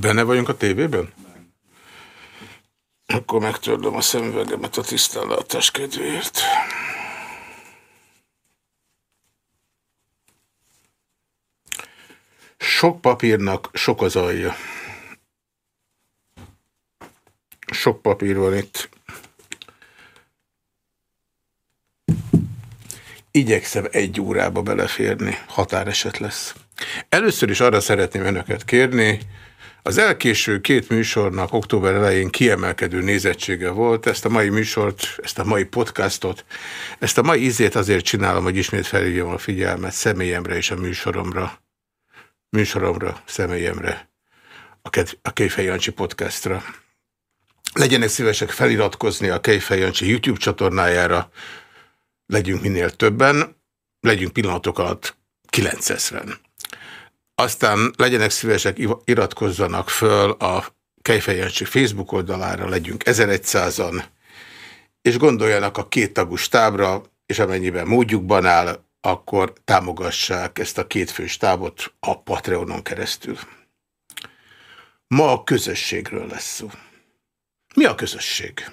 Benne vagyunk a tévében? Akkor megtörlöm a szemüvegemet a tisztánlátás kedvéért. Sok papírnak sok az alja. Sok papír van itt. Igyekszem egy órába beleférni, határeset lesz. Először is arra szeretném önöket kérni, az elkéső két műsornak október elején kiemelkedő nézettsége volt. Ezt a mai műsort, ezt a mai podcastot, ezt a mai ízét azért csinálom, hogy ismét felhívjam a figyelmet személyemre és a műsoromra. Műsoromra, személyemre. A Kejfej Jancsi podcastra. Legyenek szívesek feliratkozni a Kejfej Jancsi YouTube csatornájára. Legyünk minél többen. Legyünk pillanatok alatt 900-en. Aztán legyenek szívesek, iratkozzanak föl a Kejfejancsi Facebook oldalára, legyünk 1100-an, és gondoljanak a két tagú stábra, és amennyiben módjukban áll, akkor támogassák ezt a két fő stábot a Patreonon keresztül. Ma a közösségről lesz szó. Mi a közösség?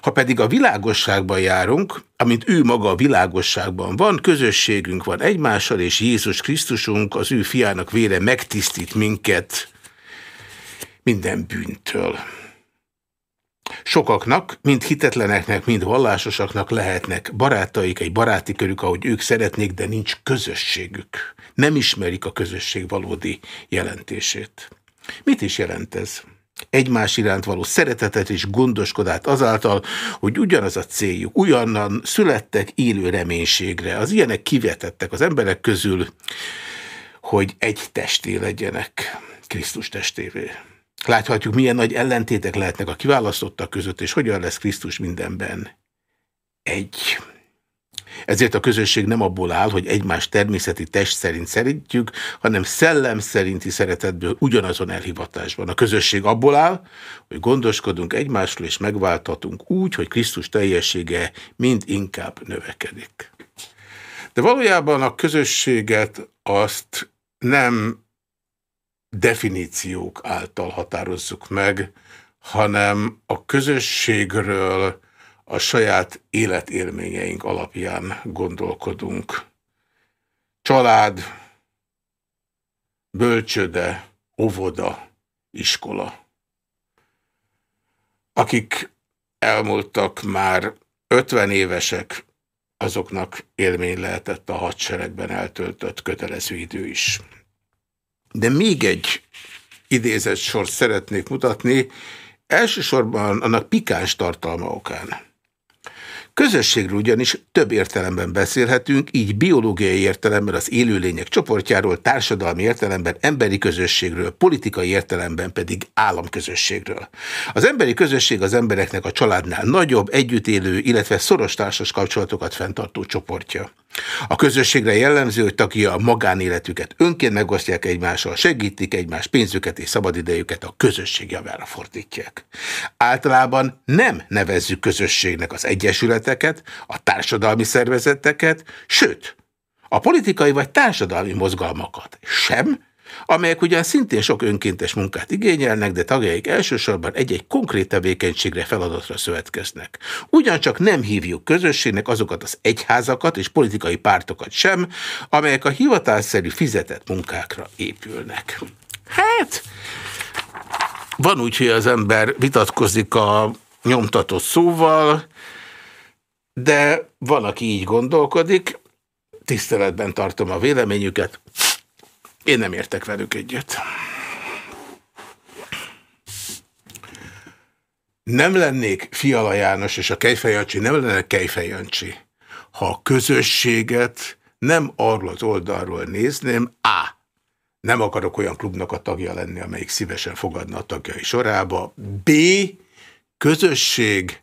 Ha pedig a világosságban járunk, amint ő maga a világosságban van, közösségünk van egymással, és Jézus Krisztusunk, az ő fiának vére megtisztít minket minden bűntől. Sokaknak, mind hitetleneknek, mind vallásosaknak lehetnek barátaik, egy baráti körük, ahogy ők szeretnék, de nincs közösségük. Nem ismerik a közösség valódi jelentését. Mit is jelent ez? Egymás iránt való szeretetet és gondoskodát azáltal, hogy ugyanaz a céljuk, ugyanan születtek élő reménységre. Az ilyenek kivetettek az emberek közül, hogy egy testé legyenek Krisztus testévé. Láthatjuk, milyen nagy ellentétek lehetnek a kiválasztottak között, és hogyan lesz Krisztus mindenben egy. Ezért a közösség nem abból áll, hogy egymás természeti test szerint szerintjük, hanem szellem szerinti szeretetből ugyanazon elhivatásban. A közösség abból áll, hogy gondoskodunk egymásról és megváltatunk úgy, hogy Krisztus teljessége mind inkább növekedik. De valójában a közösséget azt nem definíciók által határozzuk meg, hanem a közösségről a saját életélményeink alapján gondolkodunk. Család, bölcsöde, óvoda, iskola. Akik elmúltak már 50 évesek, azoknak élmény lehetett a hadseregben eltöltött kötelező idő is. De még egy idézett sort szeretnék mutatni, elsősorban annak pikáns tartalma okán. Közösségről ugyanis több értelemben beszélhetünk, így biológiai értelemben az élőlények csoportjáról, társadalmi értelemben emberi közösségről, politikai értelemben pedig államközösségről. Az emberi közösség az embereknek a családnál nagyobb, együttélő, illetve szoros társas kapcsolatokat fenntartó csoportja. A közösségre jellemző, hogy tagja a magánéletüket önként megosztják egymással, segítik egymás pénzüket és szabadidejüket a közösség javára fordítják. Általában nem nevezzük közösségnek az egyesületeket, a társadalmi szervezeteket, sőt, a politikai vagy társadalmi mozgalmakat sem, amelyek ugyan szintén sok önkéntes munkát igényelnek, de tagjaik elsősorban egy-egy konkrét tevékenységre, feladatra szövetkeznek. Ugyancsak nem hívjuk közösségnek azokat az egyházakat és politikai pártokat sem, amelyek a hivatásszerű fizetett munkákra épülnek. Hát, van úgy, hogy az ember vitatkozik a nyomtatott szóval, de van, aki így gondolkodik, tiszteletben tartom a véleményüket, én nem értek velük egyet. Nem lennék Fiala János és a Kejfejancsi, nem lenne Kejfejancsi, ha a közösséget nem arról az oldalról nézném, A. Nem akarok olyan klubnak a tagja lenni, amelyik szívesen fogadna a tagjai sorába. B. Közösség,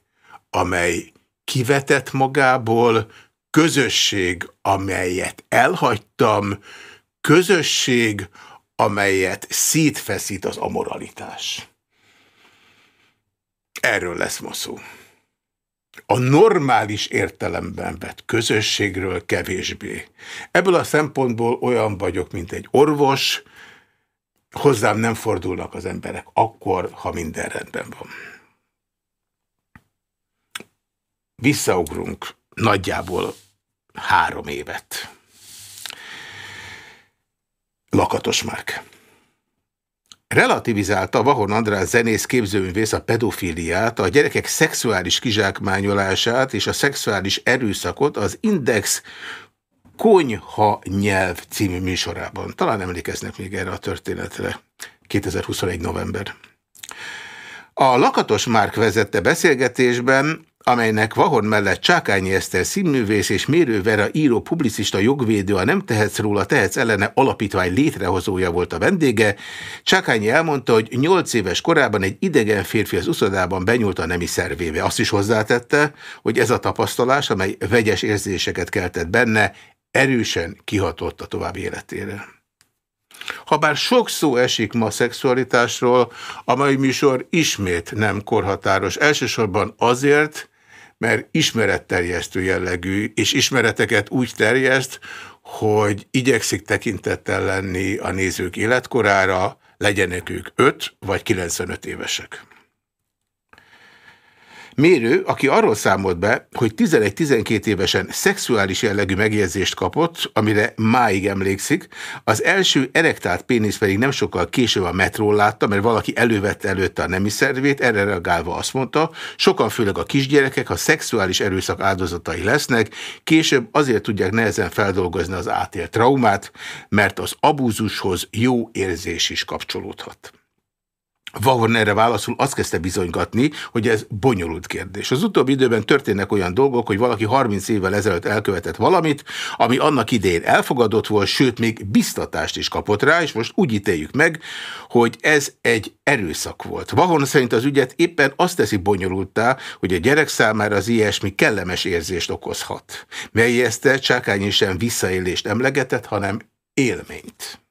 amely kivetett magából, közösség, amelyet elhagytam, közösség, amelyet szétfeszít az amoralitás. Erről lesz ma szó. A normális értelemben vett közösségről kevésbé. Ebből a szempontból olyan vagyok, mint egy orvos, hozzám nem fordulnak az emberek, akkor, ha minden rendben van. Visszaugrunk nagyjából három évet. Lakatos Márk. Relativizálta Vahon András zenész képzőművész a pedofiliát, a gyerekek szexuális kizsákmányolását és a szexuális erőszakot az Index Konyha nyelv című műsorában. Talán emlékeznek még erre a történetre. 2021. november. A Lakatos Márk vezette beszélgetésben amelynek Vahon mellett Csákányi Eszter színművész és Mérő Vera író publicista jogvédő a Nem tehetsz róla, tehetsz ellene alapítvány létrehozója volt a vendége. Csákányi elmondta, hogy nyolc éves korában egy idegen férfi az uszodában benyúlt a nemi szervébe. Azt is hozzátette, hogy ez a tapasztalás, amely vegyes érzéseket keltett benne, erősen kihatott a további életére. Habár sok szó esik ma szexualitásról, a mai műsor ismét nem korhatáros. Elsősorban azért, mert ismeretterjesztő jellegű, és ismereteket úgy terjeszt, hogy igyekszik tekintettel lenni a nézők életkorára, legyenek ők 5 vagy 95 évesek. Mérő, aki arról számolt be, hogy 11-12 évesen szexuális jellegű megjegyzést kapott, amire máig emlékszik, az első erektált pénisz pedig nem sokkal később a metrón látta, mert valaki elővette előtte a nemi szervét, erre reagálva azt mondta, sokan főleg a kisgyerekek, ha szexuális erőszak áldozatai lesznek, később azért tudják nehezen feldolgozni az átélt traumát, mert az abúzushoz jó érzés is kapcsolódhat. Vahorn erre válaszul azt kezdte bizonygatni, hogy ez bonyolult kérdés. Az utóbbi időben történnek olyan dolgok, hogy valaki 30 évvel ezelőtt elkövetett valamit, ami annak idején elfogadott volt, sőt még biztatást is kapott rá, és most úgy ítéljük meg, hogy ez egy erőszak volt. Vahorn szerint az ügyet éppen azt teszi bonyolultá, hogy a gyerek számára az ilyesmi kellemes érzést okozhat. Melyezte Csákányi sem visszaélést emlegetett, hanem élményt.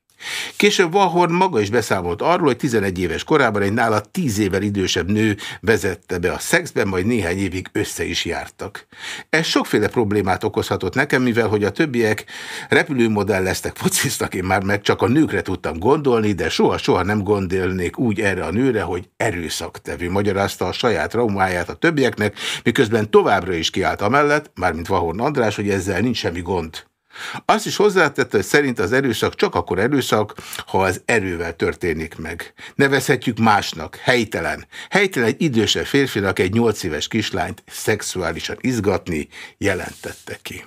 Később Vahorn maga is beszámolt arról, hogy 11 éves korában egy nála 10 évvel idősebb nő vezette be a szexben, majd néhány évig össze is jártak. Ez sokféle problémát okozhatott nekem, mivel hogy a többiek repülőmodelleztek, fociztak, én már meg csak a nőkre tudtam gondolni, de soha-soha nem gondolnék úgy erre a nőre, hogy erőszaktevő. Magyarázta a saját traumáját a többieknek, miközben továbbra is kiállt amellett, mármint Vahorn András, hogy ezzel nincs semmi gond. Azt is hozzátette, hogy szerint az erőszak csak akkor erőszak, ha az erővel történik meg. Nevezhetjük másnak, helytelen. Helytelen egy idősebb férfinak egy nyolc éves kislányt szexuálisan izgatni jelentette ki.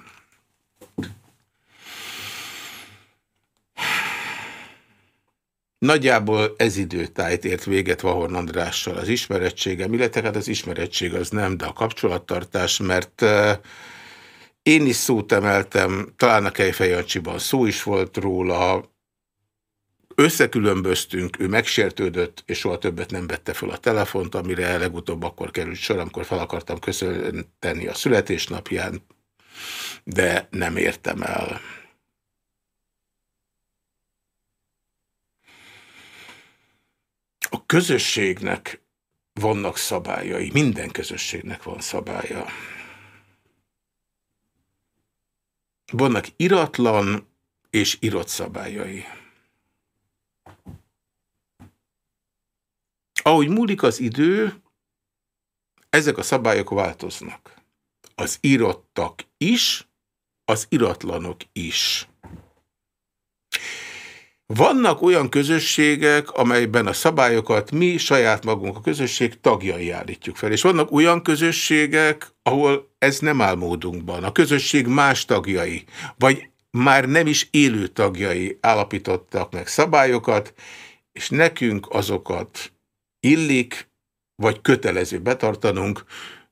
Nagyjából ez időtájt ért véget Vahorn Andrással az ismerettsége, illetve hát az ismerettség az nem, de a kapcsolattartás, mert uh, én is szót emeltem, talán a Kejfejancsiban szó is volt róla, összekülönböztünk, ő megsértődött, és soha többet nem vette fel a telefont, amire legutóbb akkor került sor, amikor fel akartam köszönteni a születésnapján, de nem értem el. A közösségnek vannak szabályai, minden közösségnek van szabálya. Vannak iratlan és írott szabályai. Ahogy múlik az idő, ezek a szabályok változnak. Az írottak is, az iratlanok is. Vannak olyan közösségek, amelyben a szabályokat mi saját magunk a közösség tagjai állítjuk fel, és vannak olyan közösségek, ahol ez nem áll módunkban. A közösség más tagjai, vagy már nem is élő tagjai állapítottak meg szabályokat, és nekünk azokat illik, vagy kötelező betartanunk,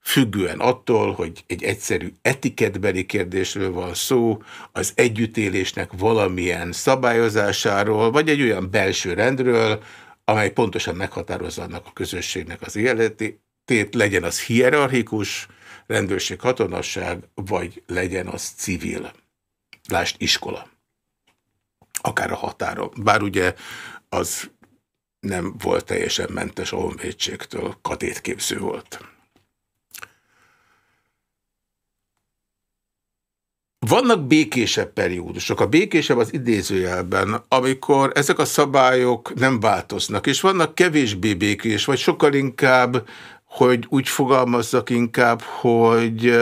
függően attól, hogy egy egyszerű etiketbeli kérdésről van szó, az együttélésnek valamilyen szabályozásáról, vagy egy olyan belső rendről, amely pontosan meghatározza annak a közösségnek az életét, legyen az hierarchikus, rendőrség, katonasság, vagy legyen az civil. Lásd iskola. Akár a határon. Bár ugye az nem volt teljesen mentes a honvédségtől, katétképző volt. vannak békésebb periódusok. A békésebb az idézőjelben, amikor ezek a szabályok nem változnak, és vannak kevésbé békés, vagy sokkal inkább, hogy úgy fogalmazzak inkább, hogy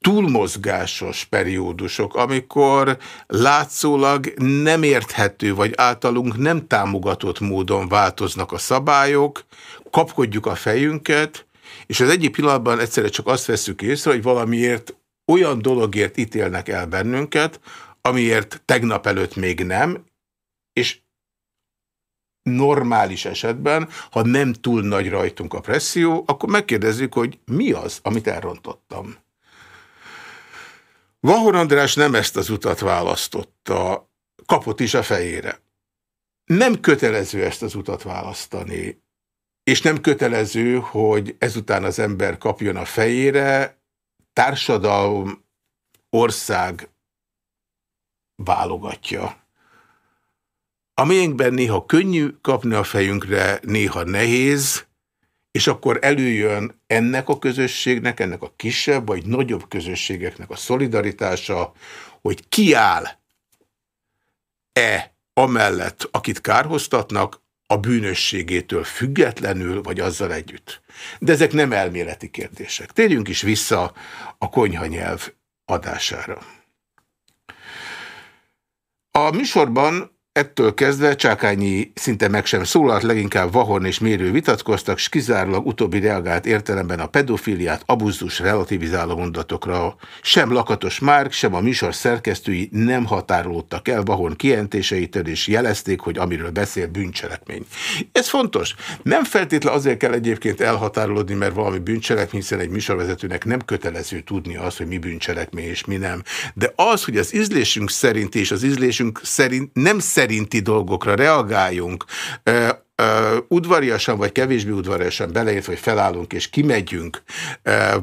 túlmozgásos periódusok, amikor látszólag nem érthető, vagy általunk nem támogatott módon változnak a szabályok, kapkodjuk a fejünket, és az egyik pillanatban egyszerre csak azt veszük észre, hogy valamiért olyan dologért ítélnek el bennünket, amiért tegnap előtt még nem, és normális esetben, ha nem túl nagy rajtunk a presszió, akkor megkérdezzük, hogy mi az, amit elrontottam. Vahor András nem ezt az utat választotta, kapott is a fejére. Nem kötelező ezt az utat választani, és nem kötelező, hogy ezután az ember kapjon a fejére, társadalom, ország válogatja. A miénkben néha könnyű kapni a fejünkre, néha nehéz, és akkor előjön ennek a közösségnek, ennek a kisebb vagy nagyobb közösségeknek a szolidaritása, hogy kiáll-e amellett, akit kárhoztatnak, a bűnösségétől függetlenül, vagy azzal együtt. De ezek nem elméleti kérdések. Térjünk is vissza a konyhanyelv adására. A műsorban Ettől kezdve Csákányi szinte meg sem szólalt, leginkább Vahorn és Mérő vitatkoztak, s kizárólag utóbbi reagált értelemben a pedofiliát, abuzus relativizáló mondatokra. Sem Lakatos Márk, sem a műsor szerkesztői nem határolódtak el Vahorn kijelentéseitől, és jelezték, hogy amiről beszél bűncselekmény. Ez fontos. Nem feltétlen azért kell egyébként elhatárolódni, mert valami bűncselekmény, hiszen egy műsorvezetőnek nem kötelező tudni azt, hogy mi bűncselekmény és mi nem. De az, hogy az ízlésünk szerint és az ízlésünk szerint nem szerint szerinti dolgokra reagáljunk, udvariasan vagy kevésbé udvariasan beleért, hogy felállunk és kimegyünk,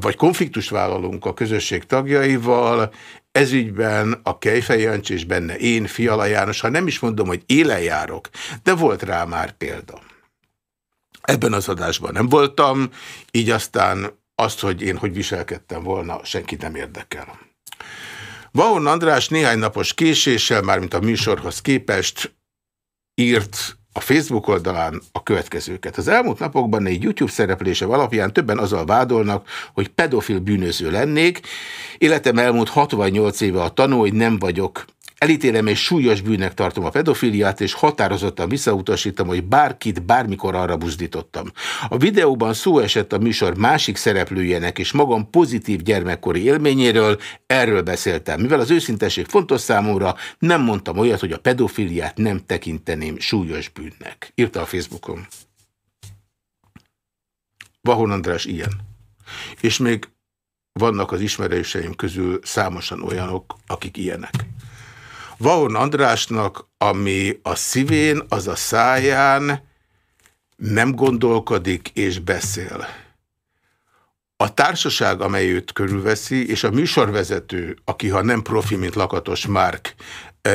vagy konfliktust vállalunk a közösség tagjaival, ezügyben a Kejfej Jancs és benne én, Fiala János, ha nem is mondom, hogy élen járok, de volt rá már példa. Ebben az adásban nem voltam, így aztán azt, hogy én hogy viselkedtem volna, senki nem érdekel. Vaon András néhány napos késéssel, mármint a műsorhoz képest írt a Facebook oldalán a következőket. Az elmúlt napokban egy YouTube szereplése alapján többen azzal vádolnak, hogy pedofil bűnöző lennék. Életem elmúlt 68 éve a tanú, hogy nem vagyok Elítélem és súlyos bűnnek tartom a pedofiliát, és határozottan visszautasítom, hogy bárkit bármikor arra buzdítottam. A videóban szó esett a műsor másik szereplőjének és magam pozitív gyermekkori élményéről, erről beszéltem. Mivel az őszintesség fontos számomra, nem mondtam olyat, hogy a pedofiliát nem tekinteném súlyos bűnnek. Írta a Facebookon. Vahon András ilyen. És még vannak az ismerőseim közül számosan olyanok, akik ilyenek. Vahon Andrásnak, ami a szívén, az a száján nem gondolkodik és beszél. A társaság, amely őt körülveszi, és a műsorvezető, aki ha nem profi, mint Lakatos Márk,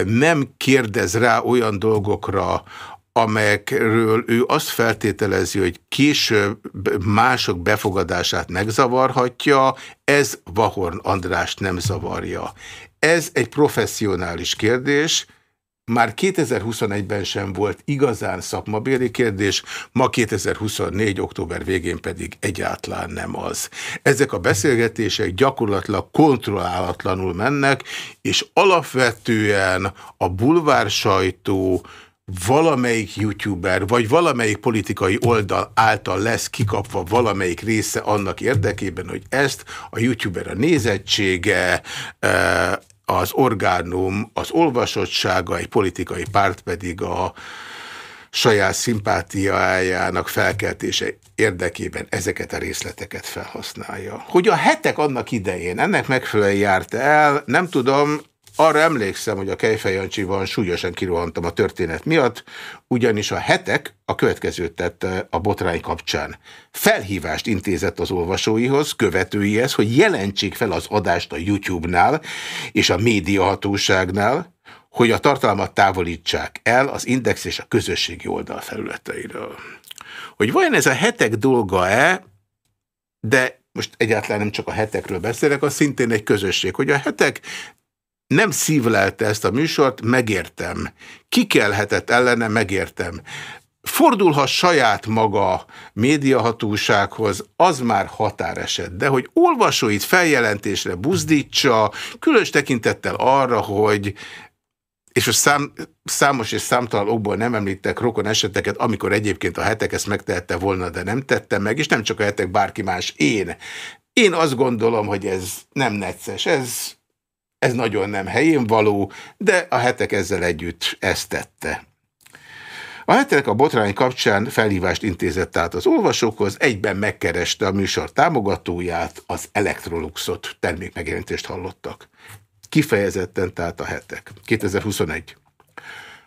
nem kérdez rá olyan dolgokra, amelyekről ő azt feltételezi, hogy később mások befogadását megzavarhatja, ez Vahorn Andrást nem zavarja. Ez egy professzionális kérdés, már 2021-ben sem volt igazán szakmabéli kérdés, ma 2024. október végén pedig egyáltalán nem az. Ezek a beszélgetések gyakorlatilag kontrollálatlanul mennek, és alapvetően a bulvár sajtó, valamelyik youtuber, vagy valamelyik politikai oldal által lesz kikapva valamelyik része annak érdekében, hogy ezt a youtuber a nézettsége, az orgánum, az olvasottsága, egy politikai párt pedig a saját szimpátiájának felkeltése érdekében ezeket a részleteket felhasználja. Hogy a hetek annak idején ennek megfelelően járt el, nem tudom, arra emlékszem, hogy a Kejfej Jancsiban súlyosan kirohantam a történet miatt, ugyanis a hetek a következőt tette a botrány kapcsán. Felhívást intézett az olvasóihoz, követőihez, hogy jelentsék fel az adást a YouTube-nál és a médiahatóságnál, hogy a tartalmat távolítsák el az Index és a közösségi oldal felületeiről. Hogy vajon ez a hetek dolga-e, de most egyáltalán nem csak a hetekről beszélek, az szintén egy közösség, hogy a hetek nem szívlelte ezt a műsort, megértem. Kikelhetett ellene, megértem. Fordulha saját maga médiahatósághoz, az már határeset. De hogy olvasóit feljelentésre buzdítsa, különös tekintettel arra, hogy és a szám, számos és számtalan okból nem említek rokon eseteket, amikor egyébként a hetek ezt megtehette volna, de nem tette meg, és nem csak a hetek, bárki más, én. Én azt gondolom, hogy ez nem necces, ez, ez nagyon nem helyén való, de a hetek ezzel együtt ezt tette. A hetek a botrány kapcsán felhívást intézett át az olvasókhoz, egyben megkereste a műsor támogatóját, az Electroluxot, termékmegjelentést hallottak. Kifejezetten tehát a hetek. 2021.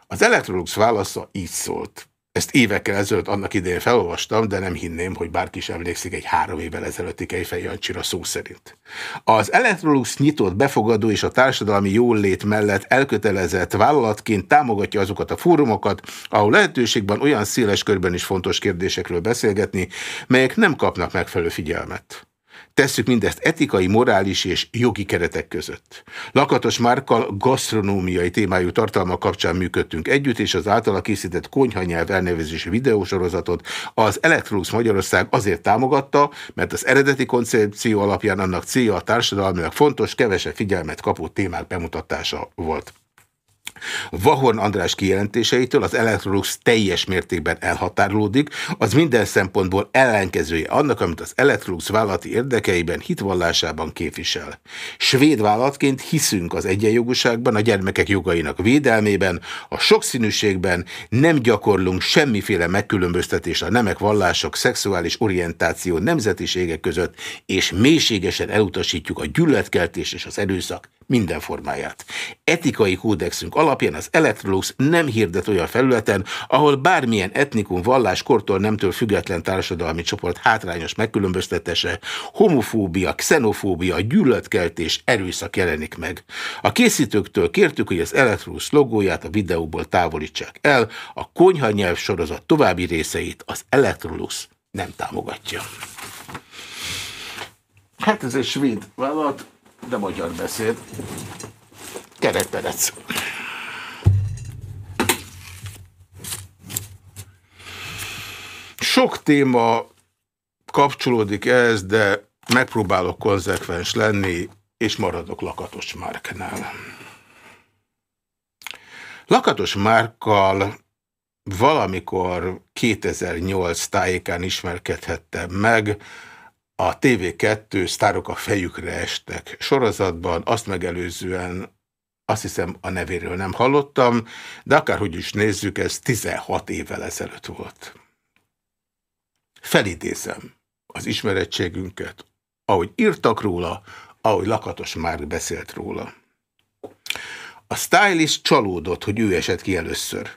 Az Electrolux válasza így szólt. Ezt évekkel ezelőtt annak idején felolvastam, de nem hinném, hogy bárki sem emlékszik egy három évvel ezelőtti Kejfej Jancsira szó szerint. Az Electrolux nyitott, befogadó és a társadalmi jólét mellett elkötelezett vállalatként támogatja azokat a fórumokat, ahol lehetőségben olyan széles körben is fontos kérdésekről beszélgetni, melyek nem kapnak megfelelő figyelmet. Tesszük mindezt etikai, morális és jogi keretek között. Lakatos Márkkal gasztronómiai témájú tartalma kapcsán működtünk együtt, és az általa készített konyhanyelv elnevezési videósorozatot az Electrolux Magyarország azért támogatta, mert az eredeti koncepció alapján annak célja a társadalmilag fontos, kevesebb figyelmet kapó témák bemutatása volt. Vahorn András kijelentéseitől az Electrolux teljes mértékben elhatárolódik, az minden szempontból ellenkezője annak, amit az Electrolux vállalati érdekeiben, hitvallásában képvisel. Svéd vállalatként hiszünk az egyenjogúságban, a gyermekek jogainak védelmében, a sokszínűségben, nem gyakorlunk semmiféle megkülönböztetés a nemek vallások, szexuális orientáció, nemzetiségek között, és mélységesen elutasítjuk a gyűlöletkeltés és az erőszak minden formáját. Etikai kódexünk alapján az Electrolux nem hirdet olyan felületen, ahol bármilyen etnikum, vallás, kortól nemtől független társadalmi csoport hátrányos megkülönböztetése, homofóbia, xenofóbia, gyűlöletkeltés, erőszak jelenik meg. A készítőktől kértük, hogy az Electrolux logóját a videóból távolítsák el, a konyha nyelv sorozat további részeit az Electrolux nem támogatja. Hát ez egy svéd vállalat, de magyar beszéd. Kerekperec. Sok téma kapcsolódik ez, de megpróbálok konzekvens lenni, és maradok Lakatos Márknál. Lakatos Márkkal valamikor 2008 tájékán ismerkedhettem meg, a TV2 sztárok a fejükre estek sorozatban, azt megelőzően azt hiszem a nevéről nem hallottam, de akárhogy is nézzük, ez 16 évvel ezelőtt volt. Felidézem az ismerettségünket, ahogy írtak róla, ahogy Lakatos már beszélt róla. A stylist csalódott, hogy ő esett ki először.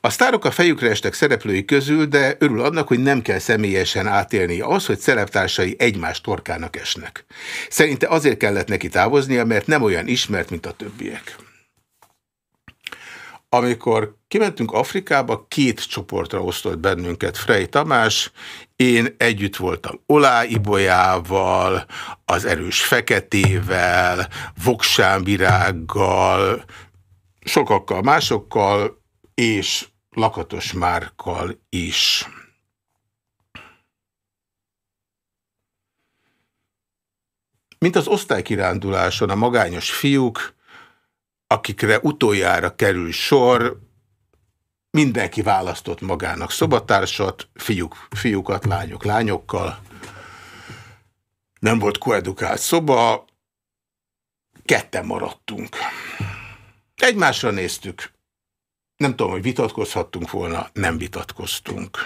A sztárok a fejükre estek szereplői közül, de örül annak, hogy nem kell személyesen átélni az, hogy szereptársai egymás torkának esnek. Szerinte azért kellett neki távoznia, mert nem olyan ismert, mint a többiek. Amikor kimentünk Afrikába, két csoportra osztott bennünket Frey Tamás, én együtt voltam Olá Ibolyával, az erős feketével, Voksánvirággal, sokakkal másokkal, és Lakatos Márkkal is. Mint az osztálykiránduláson a magányos fiúk, akikre utoljára kerül sor, mindenki választott magának szobatársat, fiúk, fiúkat, lányok, lányokkal. Nem volt koedukált szoba, ketten maradtunk. Egymásra néztük, nem tudom, hogy vitatkozhattunk volna, nem vitatkoztunk.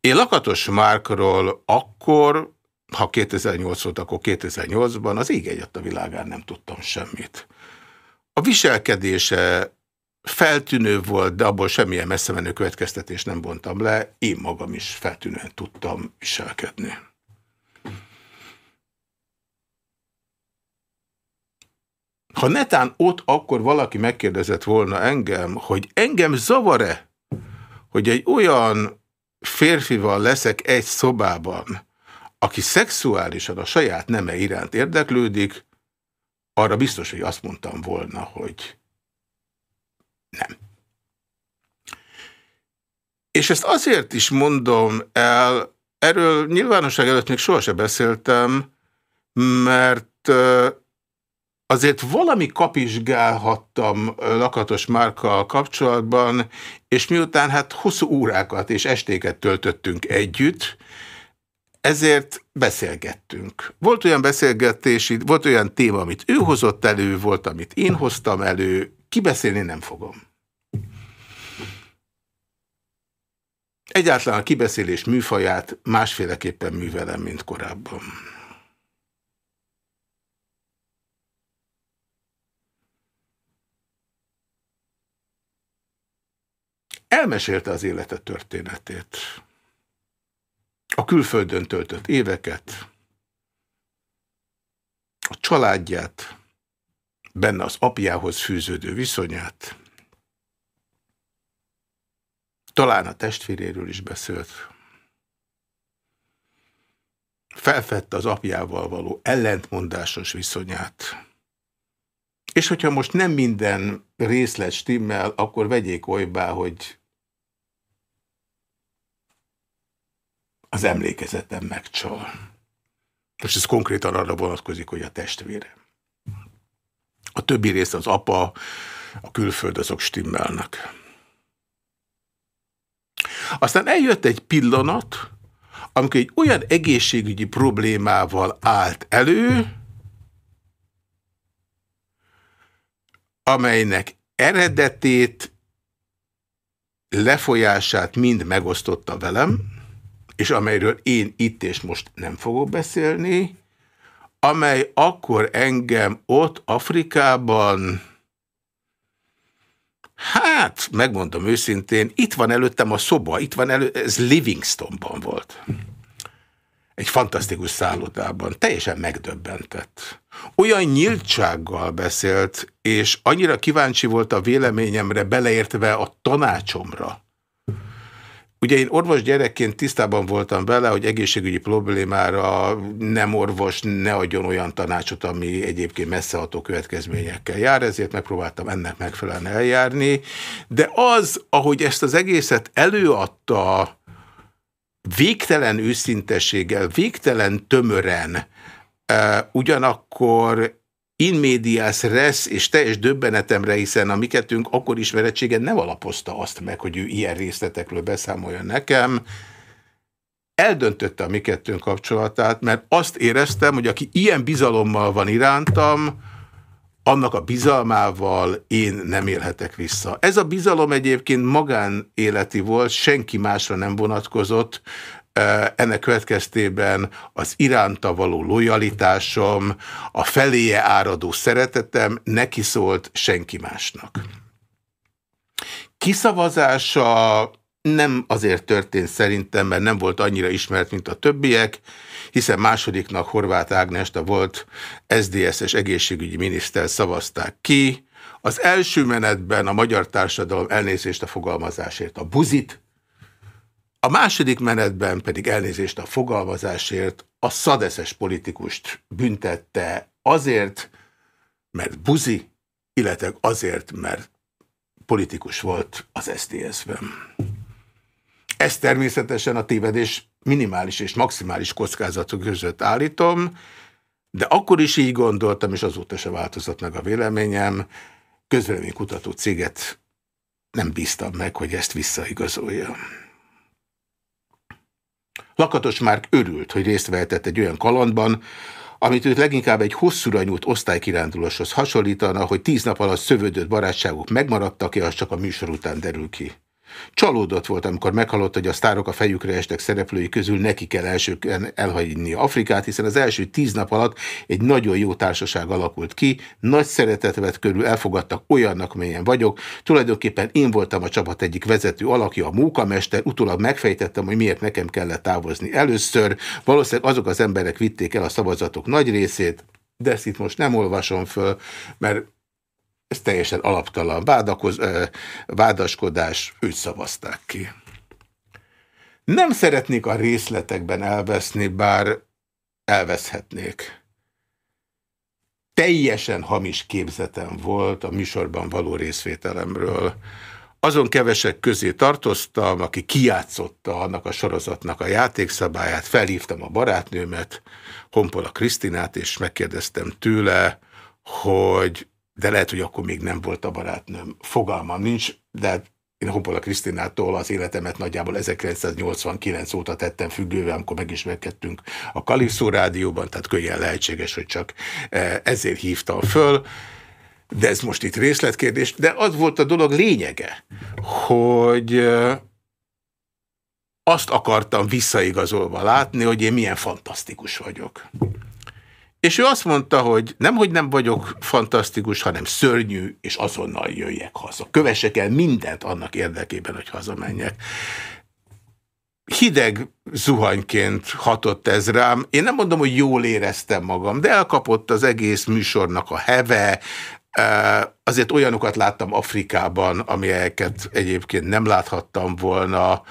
Én Lakatos Márkról akkor, ha 2008 volt, akkor 2008-ban az ég egyet a világán nem tudtam semmit. A viselkedése feltűnő volt, de abból semmilyen messze menő következtetést nem vontam le, én magam is feltűnően tudtam viselkedni. Ha netán ott akkor valaki megkérdezett volna engem, hogy engem zavar-e, hogy egy olyan férfival leszek egy szobában, aki szexuálisan a saját neme iránt érdeklődik, arra biztos, hogy azt mondtam volna, hogy nem. És ezt azért is mondom el, erről nyilvánosság előtt még sohasem beszéltem, mert azért valami kapizsgálhattam Lakatos Márkkal kapcsolatban, és miután hát hosszú órákat és estéket töltöttünk együtt, ezért beszélgettünk. Volt olyan beszélgetés, volt olyan téma, amit ő hozott elő, volt, amit én hoztam elő, kibeszélni nem fogom. Egyáltalán a kibeszélés műfaját másféleképpen művelem, mint korábban. Elmesélte az élete történetét. A külföldön töltött éveket, a családját, benne az apjához fűződő viszonyát, talán a testvéréről is beszélt. Felfedte az apjával való ellentmondásos viszonyát. És hogyha most nem minden részlet stimmel, akkor vegyék olybá, hogy az emlékezetem megcsal. Most ez konkrétan arra vonatkozik, hogy a testvére. A többi rész az apa, a külföld azok stimmelnek. Aztán eljött egy pillanat, amikor egy olyan egészségügyi problémával állt elő, amelynek eredetét, lefolyását mind megosztotta velem, és amelyről én itt és most nem fogok beszélni, amely akkor engem ott Afrikában, hát, megmondom őszintén, itt van előttem a szoba, itt van elő, ez Livingstonban volt. Egy fantasztikus szállodában, teljesen megdöbbentett. Olyan nyíltsággal beszélt, és annyira kíváncsi volt a véleményemre, beleértve a tanácsomra, Ugye én orvos gyerekként tisztában voltam vele, hogy egészségügyi problémára nem orvos ne adjon olyan tanácsot, ami egyébként messzeható következményekkel jár, ezért megpróbáltam ennek megfelelően eljárni. De az, ahogy ezt az egészet előadta végtelen őszintességgel, végtelen tömören, eh, ugyanakkor in medias res, és teljes döbbenetemre, hiszen a mi kettőnk akkor ismerettsége nem alapozta azt meg, hogy ő ilyen részletekről beszámoljon nekem, eldöntötte a mi kettőnk kapcsolatát, mert azt éreztem, hogy aki ilyen bizalommal van irántam, annak a bizalmával én nem élhetek vissza. Ez a bizalom egyébként magánéleti volt, senki másra nem vonatkozott, ennek következtében az iránta való lojalitásom, a feléje áradó szeretetem neki szólt senki másnak. Kiszavazása nem azért történt szerintem, mert nem volt annyira ismert, mint a többiek, hiszen másodiknak Horváth Ágnest, volt SZDSZ-es egészségügyi miniszter szavazták ki. Az első menetben a magyar társadalom elnézést a fogalmazásért a buzit, a második menetben pedig elnézést a fogalmazásért a szadeszes politikust büntette azért, mert buzi, illetve azért, mert politikus volt az SZDSZ-ben. Ez természetesen a tévedés minimális és maximális kockázatok között állítom, de akkor is így gondoltam, és azóta se változott meg a véleményem, kutató céget nem bíztam meg, hogy ezt visszaigazolja. Lakatos már örült, hogy részt vehetett egy olyan kalandban, amit őt leginkább egy hosszúra nyújt osztálykiránduláshoz hasonlítana, hogy tíz nap alatt szövődött barátságok megmaradtak-e, az csak a műsor után derül ki. Csalódott volt, amikor meghallott, hogy a sztárok a fejükre estek szereplői közül neki kell elsőként elhagyni Afrikát, hiszen az első tíz nap alatt egy nagyon jó társaság alakult ki, nagy szeretet vett körül, elfogadtak olyannak, melyen vagyok. Tulajdonképpen én voltam a csapat egyik vezető alakja, a mókamester, utólag megfejtettem, hogy miért nekem kellett távozni először. Valószínűleg azok az emberek vitték el a szavazatok nagy részét, de ezt itt most nem olvasom föl, mert ez teljesen alaptalan vádakoz, vádaskodás, őt szavazták ki. Nem szeretnék a részletekben elveszni, bár elveszhetnék. Teljesen hamis képzetem volt a műsorban való részvételemről. Azon kevesek közé tartoztam, aki kijátszotta annak a sorozatnak a játékszabályát, felhívtam a barátnőmet, Honpola Krisztinát, és megkérdeztem tőle, hogy de lehet, hogy akkor még nem volt a barátnőm. Fogalmam nincs, de én Honpola Krisztinától az életemet nagyjából 1989 óta tettem függővel, amikor megismerkedtünk a Kalipszó rádióban, tehát könnyen lehetséges, hogy csak e, ezért hívtam föl. De ez most itt részletkérdés, de az volt a dolog lényege, hogy e, azt akartam visszaigazolva látni, hogy én milyen fantasztikus vagyok. És ő azt mondta, hogy nem, hogy nem vagyok fantasztikus, hanem szörnyű, és azonnal jöjjek haza. Kövessek el mindent annak érdekében, hogy hazamenjek. Hideg zuhanyként hatott ez rám. Én nem mondom, hogy jól éreztem magam, de elkapott az egész műsornak a heve, Azért olyanokat láttam Afrikában, amelyeket egyébként nem láthattam volna,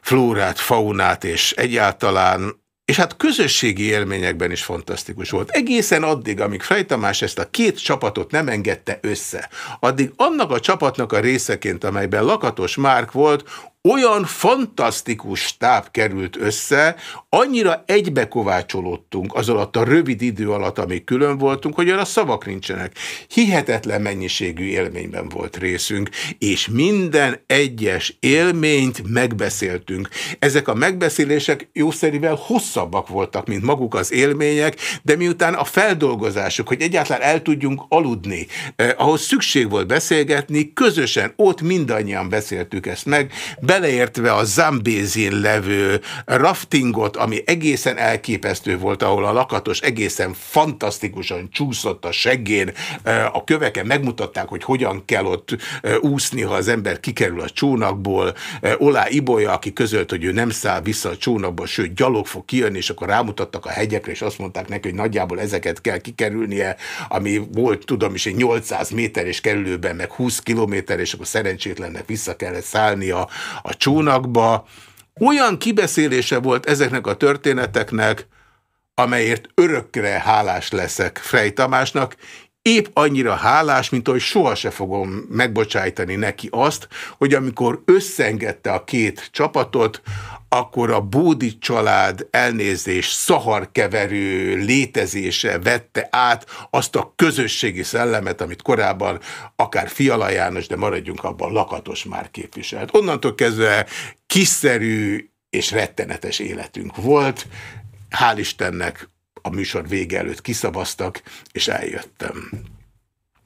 flórát, faunát, és egyáltalán és hát közösségi élményekben is fantasztikus volt. Egészen addig, amíg Frey Tamás ezt a két csapatot nem engedte össze, addig annak a csapatnak a részeként, amelyben Lakatos Márk volt, olyan fantasztikus stáb került össze, annyira egybekovácsolódtunk az alatt a rövid idő alatt, amíg külön voltunk, hogy a szavak nincsenek. Hihetetlen mennyiségű élményben volt részünk, és minden egyes élményt megbeszéltünk. Ezek a megbeszélések jószerivel hosszabbak voltak, mint maguk az élmények, de miután a feldolgozásuk, hogy egyáltalán el tudjunk aludni, eh, ahhoz szükség volt beszélgetni, közösen ott mindannyian beszéltük ezt meg, beleértve a Zambézin levő raftingot, ami egészen elképesztő volt, ahol a lakatos egészen fantasztikusan csúszott a seggén, a köveken megmutatták, hogy hogyan kell ott úszni, ha az ember kikerül a csónakból. Olá Ibolya, aki közölt, hogy ő nem száll vissza a csónakból, sőt gyalog fog kijönni, és akkor rámutattak a hegyekre, és azt mondták neki, hogy nagyjából ezeket kell kikerülnie, ami volt, tudom is, egy 800 méter és kerülőben meg 20 kilométer, és akkor szerencsétlennek vissza kellett szállnia a csónakba. Olyan kibeszélése volt ezeknek a történeteknek, amelyért örökre hálás leszek Frey Tamásnak, épp annyira hálás, mint hogy soha se fogom megbocsájtani neki azt, hogy amikor összengedte a két csapatot, akkor a Bódi család elnézés szaharkeverő létezése vette át azt a közösségi szellemet, amit korábban akár Fiala János, de maradjunk abban, Lakatos már képviselt. Onnantól kezdve kiszerű és rettenetes életünk volt. Hál' Istennek a műsor vége előtt kiszavaztak, és eljöttem.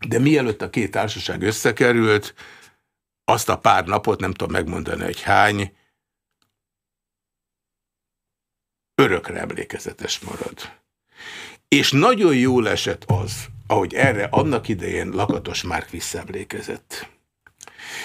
De mielőtt a két társaság összekerült, azt a pár napot, nem tudom megmondani, hogy hány, örökre emlékezetes marad. És nagyon jól esett az, ahogy erre annak idején Lakatos Márk visszaemlékezett.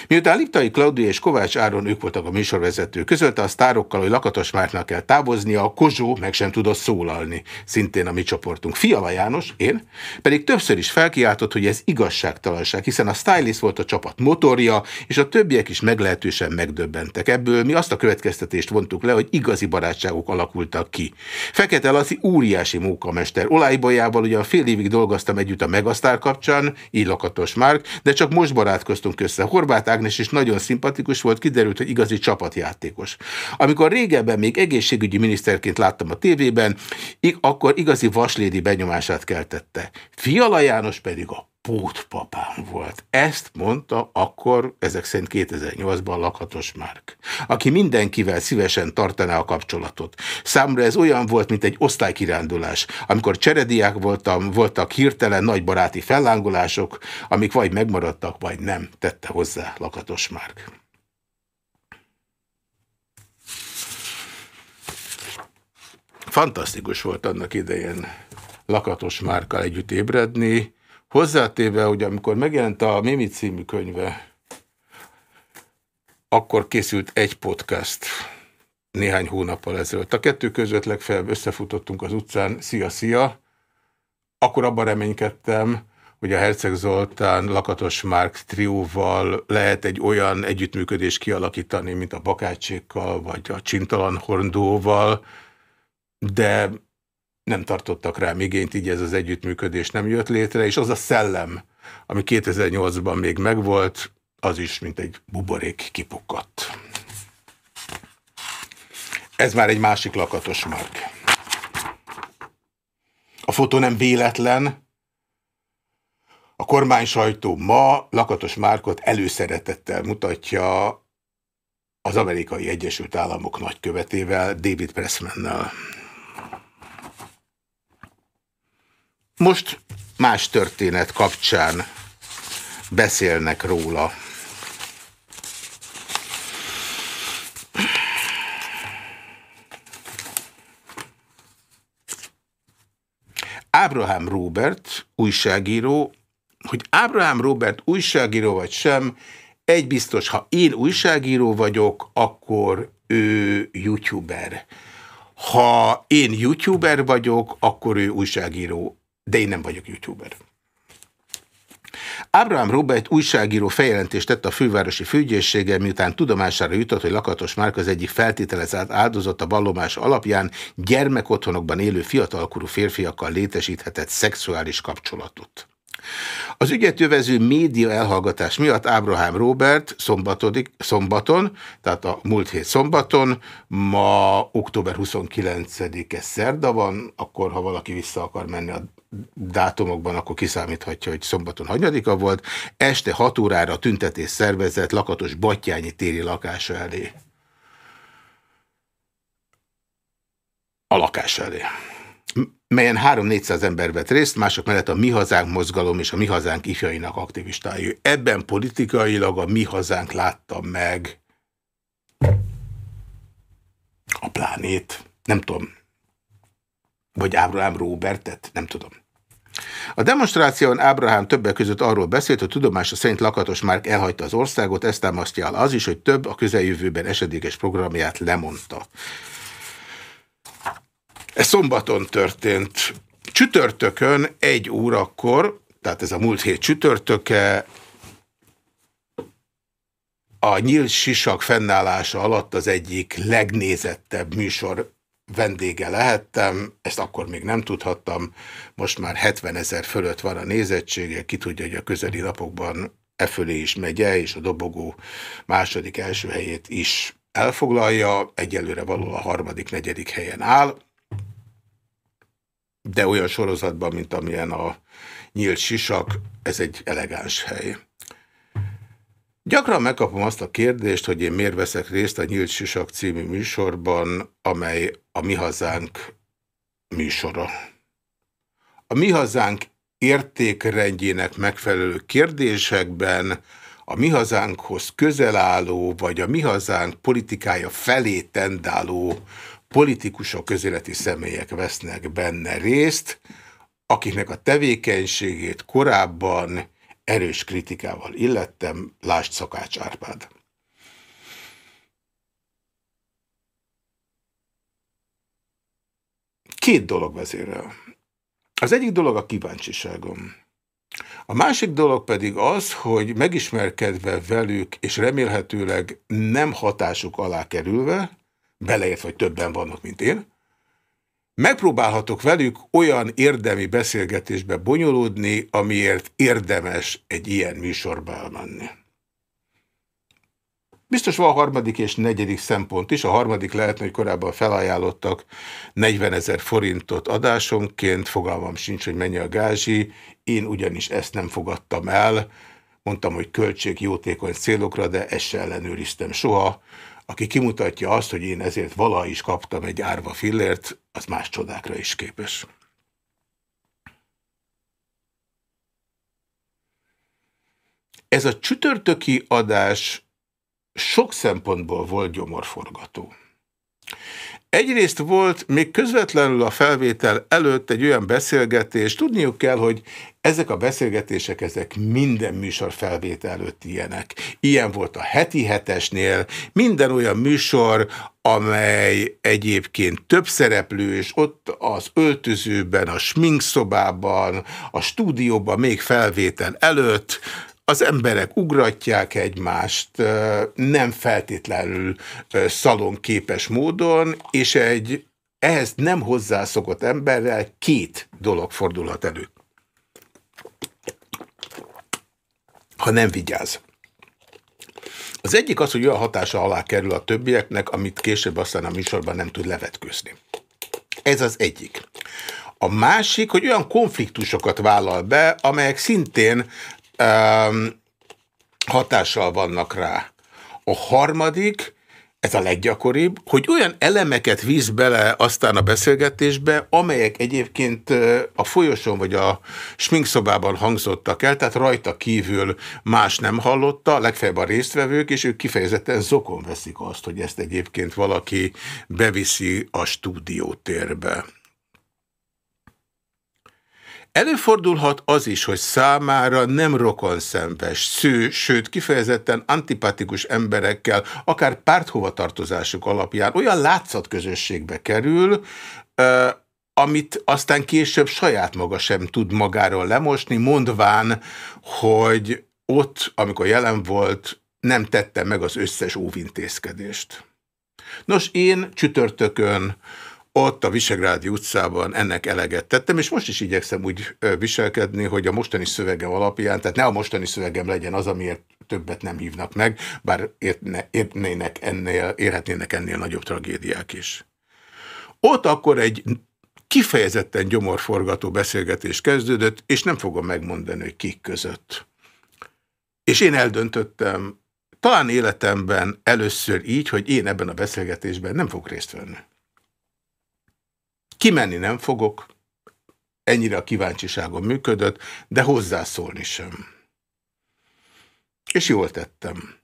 Miután Liptai Klaudia és Kovács Áron ők voltak a műsorvezető, közölte a sztárokkal, hogy Lakatos Márknak kell távoznia, a Kozsó meg sem tudott szólalni, szintén a mi csoportunk. Fiala János, én, pedig többször is felkiáltott, hogy ez igazságtalanság, hiszen a stylist volt a csapat motorja, és a többiek is meglehetősen megdöbbentek. Ebből mi azt a következtetést vontuk le, hogy igazi barátságok alakultak ki. Fekete Laci óriási munkamester. Olájbolyával ugyan fél évig dolgoztam együtt a Megasztár kapcsán, így Lakatos Márk, de csak most barátkoztunk össze. Horváth Ágnes is nagyon szimpatikus volt, kiderült, hogy igazi csapatjátékos. Amikor régebben még egészségügyi miniszterként láttam a tévében, akkor igazi vaslédi benyomását keltette. Fiala János pedig a pótpapám volt. Ezt mondta akkor, ezek szerint 2008-ban Lakatos Márk, aki mindenkivel szívesen tartaná a kapcsolatot. Számra ez olyan volt, mint egy osztálykirándulás. Amikor cserediák voltam, voltak hirtelen nagy baráti fellángolások, amik vagy megmaradtak, vagy nem, tette hozzá Lakatos Márk. Fantasztikus volt annak idején Lakatos Márkkal együtt ébredni, Hozzátéve, hogy amikor megjelent a Mimi című könyve, akkor készült egy podcast néhány hónappal ezelőtt. A kettő között legfeljebb összefutottunk az utcán, szia, szia. Akkor abban reménykedtem, hogy a Herceg Zoltán Lakatos Márk trióval lehet egy olyan együttműködést kialakítani, mint a Bakácsékkal, vagy a Csintalan Horndóval, de nem tartottak rám igényt, így ez az együttműködés nem jött létre, és az a szellem, ami 2008-ban még megvolt, az is, mint egy buborék kipukkadt. Ez már egy másik lakatos mark. A fotó nem véletlen. A kormány sajtó ma lakatos márkot előszeretettel mutatja az amerikai Egyesült Államok nagykövetével, David Pressmannel. Most más történet kapcsán beszélnek róla. Abraham Robert, újságíró, hogy Abraham Robert újságíró vagy sem, egy biztos, ha én újságíró vagyok, akkor ő youtuber. Ha én youtuber vagyok, akkor ő újságíró, de én nem vagyok youtuber. Abraham Robert újságíró feljelentést tett a fővárosi főügyészséggel, miután tudomására jutott, hogy Lakatos Márk az egyik feltételezett áldozat a vallomás alapján gyermekotthonokban élő fiatalkorú férfiakkal létesíthetett szexuális kapcsolatot. Az ügyet jövező média elhallgatás miatt Ábrahám Robert szombatodik, szombaton, tehát a múlt hét szombaton, ma október 29-e szerda van, akkor ha valaki vissza akar menni a dátumokban, akkor kiszámíthatja, hogy szombaton hanyadika volt, este 6 órára tüntetés szervezett Lakatos Battyányi téri lakása elé. A lakás elé melyen 3-400 ember vett részt, mások mellett a Mi Hazánk mozgalom és a Mi Hazánk ifjainak aktivistái. Ebben politikailag a Mi Hazánk látta meg a plánét, nem tudom, vagy Ábrahám Robertet, nem tudom. A demonstráción Ábrahám többek között arról beszélt, hogy tudomása szerint Lakatos Márk elhagyta az országot, ezt támasztja el az is, hogy több a közeljövőben esedékes programját lemondta. Ez szombaton történt. Csütörtökön egy órakor, tehát ez a múlt hét csütörtöke, a nyílt sisak fennállása alatt az egyik legnézettebb műsor vendége lehettem, ezt akkor még nem tudhattam, most már 70 ezer fölött van a nézettsége, ki tudja, hogy a közeli napokban e fölé is megy és a dobogó második első helyét is elfoglalja, egyelőre való a harmadik, negyedik helyen áll de olyan sorozatban, mint amilyen a nyílt sisak, ez egy elegáns hely. Gyakran megkapom azt a kérdést, hogy én miért veszek részt a Nyílt Sisak című műsorban, amely a Mi Hazánk műsora. A Mi Hazánk értékrendjének megfelelő kérdésekben a Mi Hazánkhoz közel álló, vagy a Mi Hazánk politikája felé tendáló politikusok, közéleti személyek vesznek benne részt, akiknek a tevékenységét korábban erős kritikával illettem, lásd Szakács Árpád. Két dolog vezérel. Az egyik dolog a kíváncsiságom. A másik dolog pedig az, hogy megismerkedve velük, és remélhetőleg nem hatásuk alá kerülve, beleértve, hogy többen vannak, mint én, megpróbálhatok velük olyan érdemi beszélgetésbe bonyolódni, amiért érdemes egy ilyen műsorba elmenni. Biztos van a harmadik és negyedik szempont is. A harmadik lehetne, hogy korábban felajánlottak 40 ezer forintot adásonként, fogalmam sincs, hogy mennyi a gázsi, én ugyanis ezt nem fogadtam el, mondtam, hogy költség jótékony célokra, de ezt se ellenőriztem soha aki kimutatja azt, hogy én ezért vala is kaptam egy árva fillért, az más csodákra is képes. Ez a csütörtöki adás sok szempontból volt gyomorforgató. Egyrészt volt még közvetlenül a felvétel előtt egy olyan beszélgetés, tudniuk kell, hogy ezek a beszélgetések, ezek minden műsor felvétel előtt ilyenek. Ilyen volt a heti hetesnél, minden olyan műsor, amely egyébként több szereplő, és ott az öltözőben, a sminkszobában, a stúdióban még felvétel előtt, az emberek ugratják egymást, nem feltétlenül szalonképes módon, és egy ehhez nem hozzászokott emberrel két dolog fordulhat elő. Ha nem vigyáz. Az egyik az, hogy olyan hatása alá kerül a többieknek, amit később aztán a műsorban nem tud levetkőzni. Ez az egyik. A másik, hogy olyan konfliktusokat vállal be, amelyek szintén um, hatással vannak rá. A harmadik, ez a leggyakoribb, hogy olyan elemeket visz bele aztán a beszélgetésbe, amelyek egyébként a folyosón vagy a sminkszobában hangzottak el, tehát rajta kívül más nem hallotta, legfeljebb a résztvevők, és ők kifejezetten zokon veszik azt, hogy ezt egyébként valaki beviszi a stúdiótérbe. Előfordulhat az is, hogy számára nem rokonszenves, sző, sőt kifejezetten antipatikus emberekkel, akár párthovatartozásuk alapján olyan látszatközösségbe kerül, amit aztán később saját maga sem tud magáról lemosni, mondván, hogy ott, amikor jelen volt, nem tette meg az összes óvintézkedést. Nos, én csütörtökön ott a Visegrádi utcában ennek eleget tettem, és most is igyekszem úgy viselkedni, hogy a mostani szövegem alapján, tehát ne a mostani szövegem legyen az, amiért többet nem hívnak meg, bár értne, ennél, érhetnének ennél nagyobb tragédiák is. Ott akkor egy kifejezetten gyomorforgató beszélgetés kezdődött, és nem fogom megmondani, hogy kik között. És én eldöntöttem, talán életemben először így, hogy én ebben a beszélgetésben nem fogok részt venni. Kimenni nem fogok, ennyire a kíváncsiságom működött, de hozzászólni sem. És jól tettem.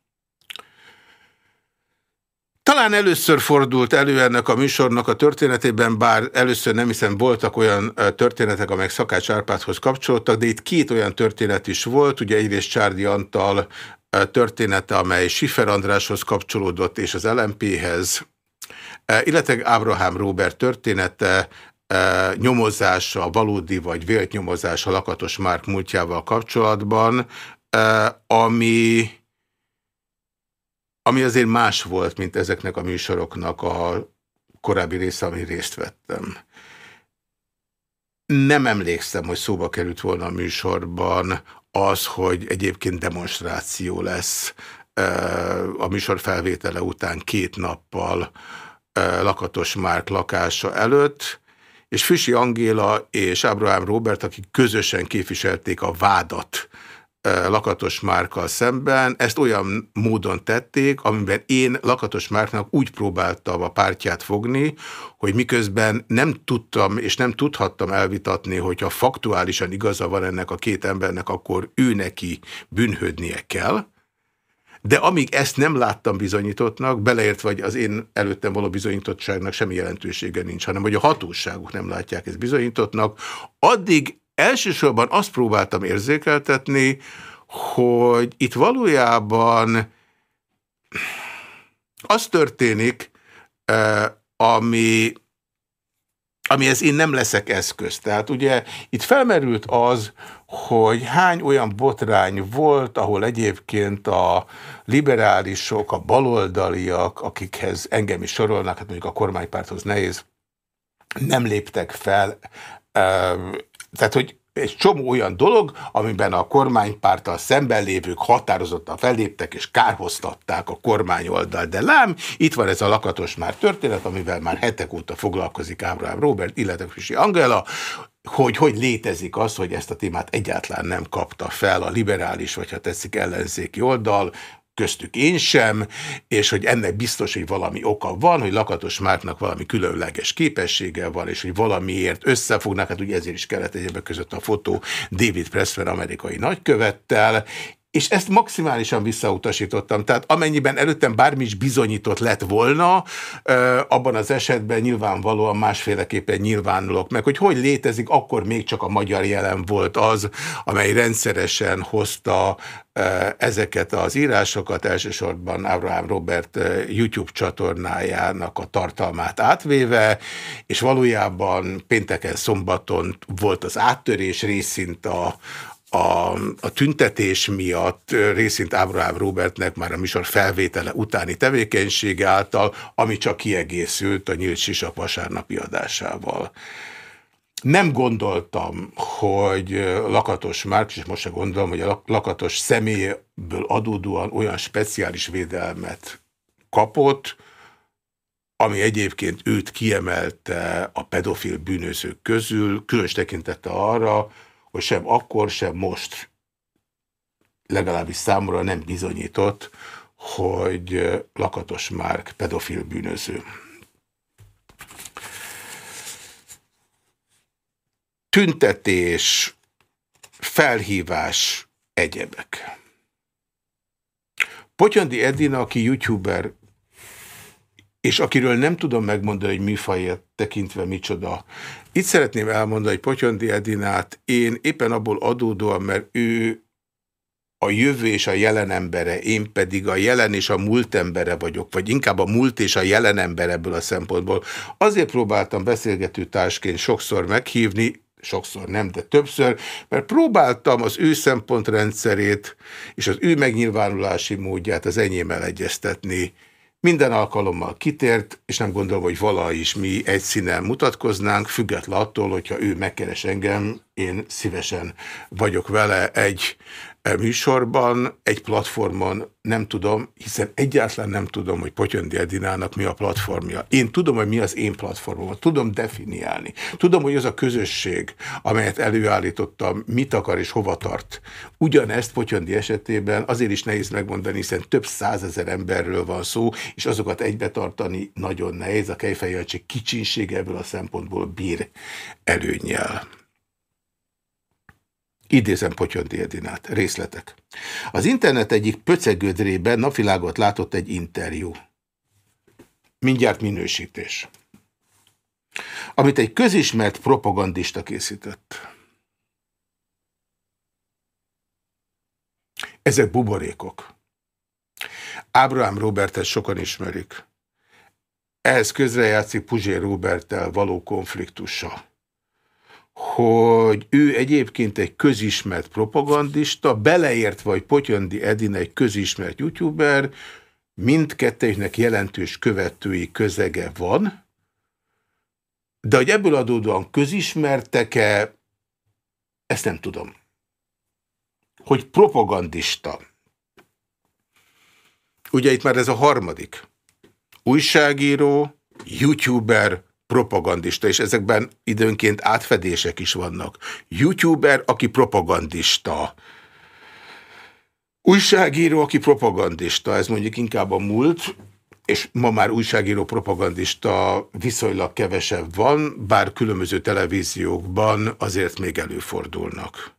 Talán először fordult elő ennek a műsornak a történetében, bár először nem hiszem voltak olyan történetek, amelyek Szakács Árpádhoz kapcsolódtak, de itt két olyan történet is volt, ugye egyrészt Csárdi Antal története, amely Sifer Andráshoz kapcsolódott, és az LMP-hez, illetve Ábrahám Róbert története, e, nyomozása, valódi vagy vélt nyomozása Lakatos Márk múltjával kapcsolatban, e, ami, ami azért más volt, mint ezeknek a műsoroknak a korábbi része, ami részt vettem. Nem emlékszem, hogy szóba került volna a műsorban az, hogy egyébként demonstráció lesz a műsor felvétele után két nappal Lakatos Márk lakása előtt, és Füsi Angéla és Abraham Robert, akik közösen képviselték a vádat Lakatos Márkkal szemben, ezt olyan módon tették, amiben én Lakatos Márknak úgy próbáltam a pártját fogni, hogy miközben nem tudtam és nem tudhattam elvitatni, hogyha faktuálisan igaza van ennek a két embernek, akkor ő neki bűnhődnie kell, de amíg ezt nem láttam bizonyítottnak, beleért vagy az én előttem való bizonyítottságnak semmi jelentősége nincs, hanem hogy a hatóságok nem látják ezt bizonyítottnak, addig elsősorban azt próbáltam érzékeltetni, hogy itt valójában az történik, ami, amihez én nem leszek eszköz. Tehát ugye itt felmerült az, hogy hány olyan botrány volt, ahol egyébként a liberálisok, a baloldaliak, akikhez engem is sorolnak, hát mondjuk a kormánypárthoz nehéz, nem léptek fel. Tehát, hogy egy csomó olyan dolog, amiben a kormánypárttal szemben lévők határozottan felléptek és kárhoztatták a kormányoldal. De lám, itt van ez a lakatos már történet, amivel már hetek óta foglalkozik Ábrahám Robert, illetve Füsi Angela, hogy hogy létezik az, hogy ezt a témát egyáltalán nem kapta fel a liberális, vagy ha tetszik ellenzéki oldal, köztük én sem, és hogy ennek biztos, hogy valami oka van, hogy Lakatos Márknak valami különleges képessége van, és hogy valamiért összefognak, hát ugye ezért is kellett egyébek között a fotó David Pressler amerikai nagykövettel, és ezt maximálisan visszautasítottam. Tehát amennyiben előttem bármi is bizonyított lett volna, abban az esetben nyilvánvalóan másféleképpen nyilvánulok meg, hogy hogy létezik, akkor még csak a magyar jelen volt az, amely rendszeresen hozta ezeket az írásokat, elsősorban Abraham Robert YouTube csatornájának a tartalmát átvéve, és valójában pénteken, szombaton volt az áttörés részint a, a, a tüntetés miatt részint Ábrahám Robertnek már a műsor felvétele utáni tevékenysége által, ami csak kiegészült a Nyílt Sisak vasárnapi adásával. Nem gondoltam, hogy Lakatos Márk, és most se gondolom, hogy a Lakatos személyből adódóan olyan speciális védelmet kapott, ami egyébként őt kiemelte a pedofil bűnözők közül, különös tekintette arra, hogy sem akkor, sem most legalábbis számomra nem bizonyított, hogy Lakatos Márk pedofil bűnöző. Tüntetés, felhívás, egyebek. Potyondi Edina, aki youtuber, és akiről nem tudom megmondani, hogy műfajért tekintve micsoda. Itt szeretném elmondani, hogy Potyondi Edinát én éppen abból adódóan, mert ő a jövő és a jelen embere, én pedig a jelen és a múlt embere vagyok, vagy inkább a múlt és a jelen ember ebből a szempontból. Azért próbáltam beszélgető társként sokszor meghívni, sokszor nem, de többször, mert próbáltam az ő szempontrendszerét és az ő megnyilvánulási módját az enyémmel egyeztetni. Minden alkalommal kitért, és nem gondolom, hogy vala is mi egy színen mutatkoznánk, független attól, hogyha ő megkeres engem, én szívesen vagyok vele egy műsorban, egy platformon nem tudom, hiszen egyáltalán nem tudom, hogy Potyondi Edinának mi a platformja. Én tudom, hogy mi az én platformom, tudom definiálni. Tudom, hogy az a közösség, amelyet előállítottam, mit akar és hova tart. Ugyanezt Potyondi esetében azért is nehéz megmondani, hiszen több százezer emberről van szó, és azokat egybe tartani nagyon nehéz. A kejfejjeltség kicsinsége ebből a szempontból bír előnyel. Idézem Potyondi Edinát. Részletek. Az internet egyik pöcegödrében napvilágot látott egy interjú. Mindjárt minősítés. Amit egy közismert propagandista készített. Ezek buborékok. Ábrahám Robertet sokan ismerik. Ehhez közrejátszik Puzsér Roberttel való konfliktusa hogy ő egyébként egy közismert propagandista, beleértve, hogy Potyondi Edin egy közismert youtuber, mindkettőjüknek jelentős követői közege van, de hogy ebből adódóan közismertek-e, ezt nem tudom. Hogy propagandista. Ugye itt már ez a harmadik. Újságíró, youtuber, propagandista, és ezekben időnként átfedések is vannak. Youtuber, aki propagandista. Újságíró, aki propagandista, ez mondjuk inkább a múlt, és ma már újságíró propagandista viszonylag kevesebb van, bár különböző televíziókban azért még előfordulnak.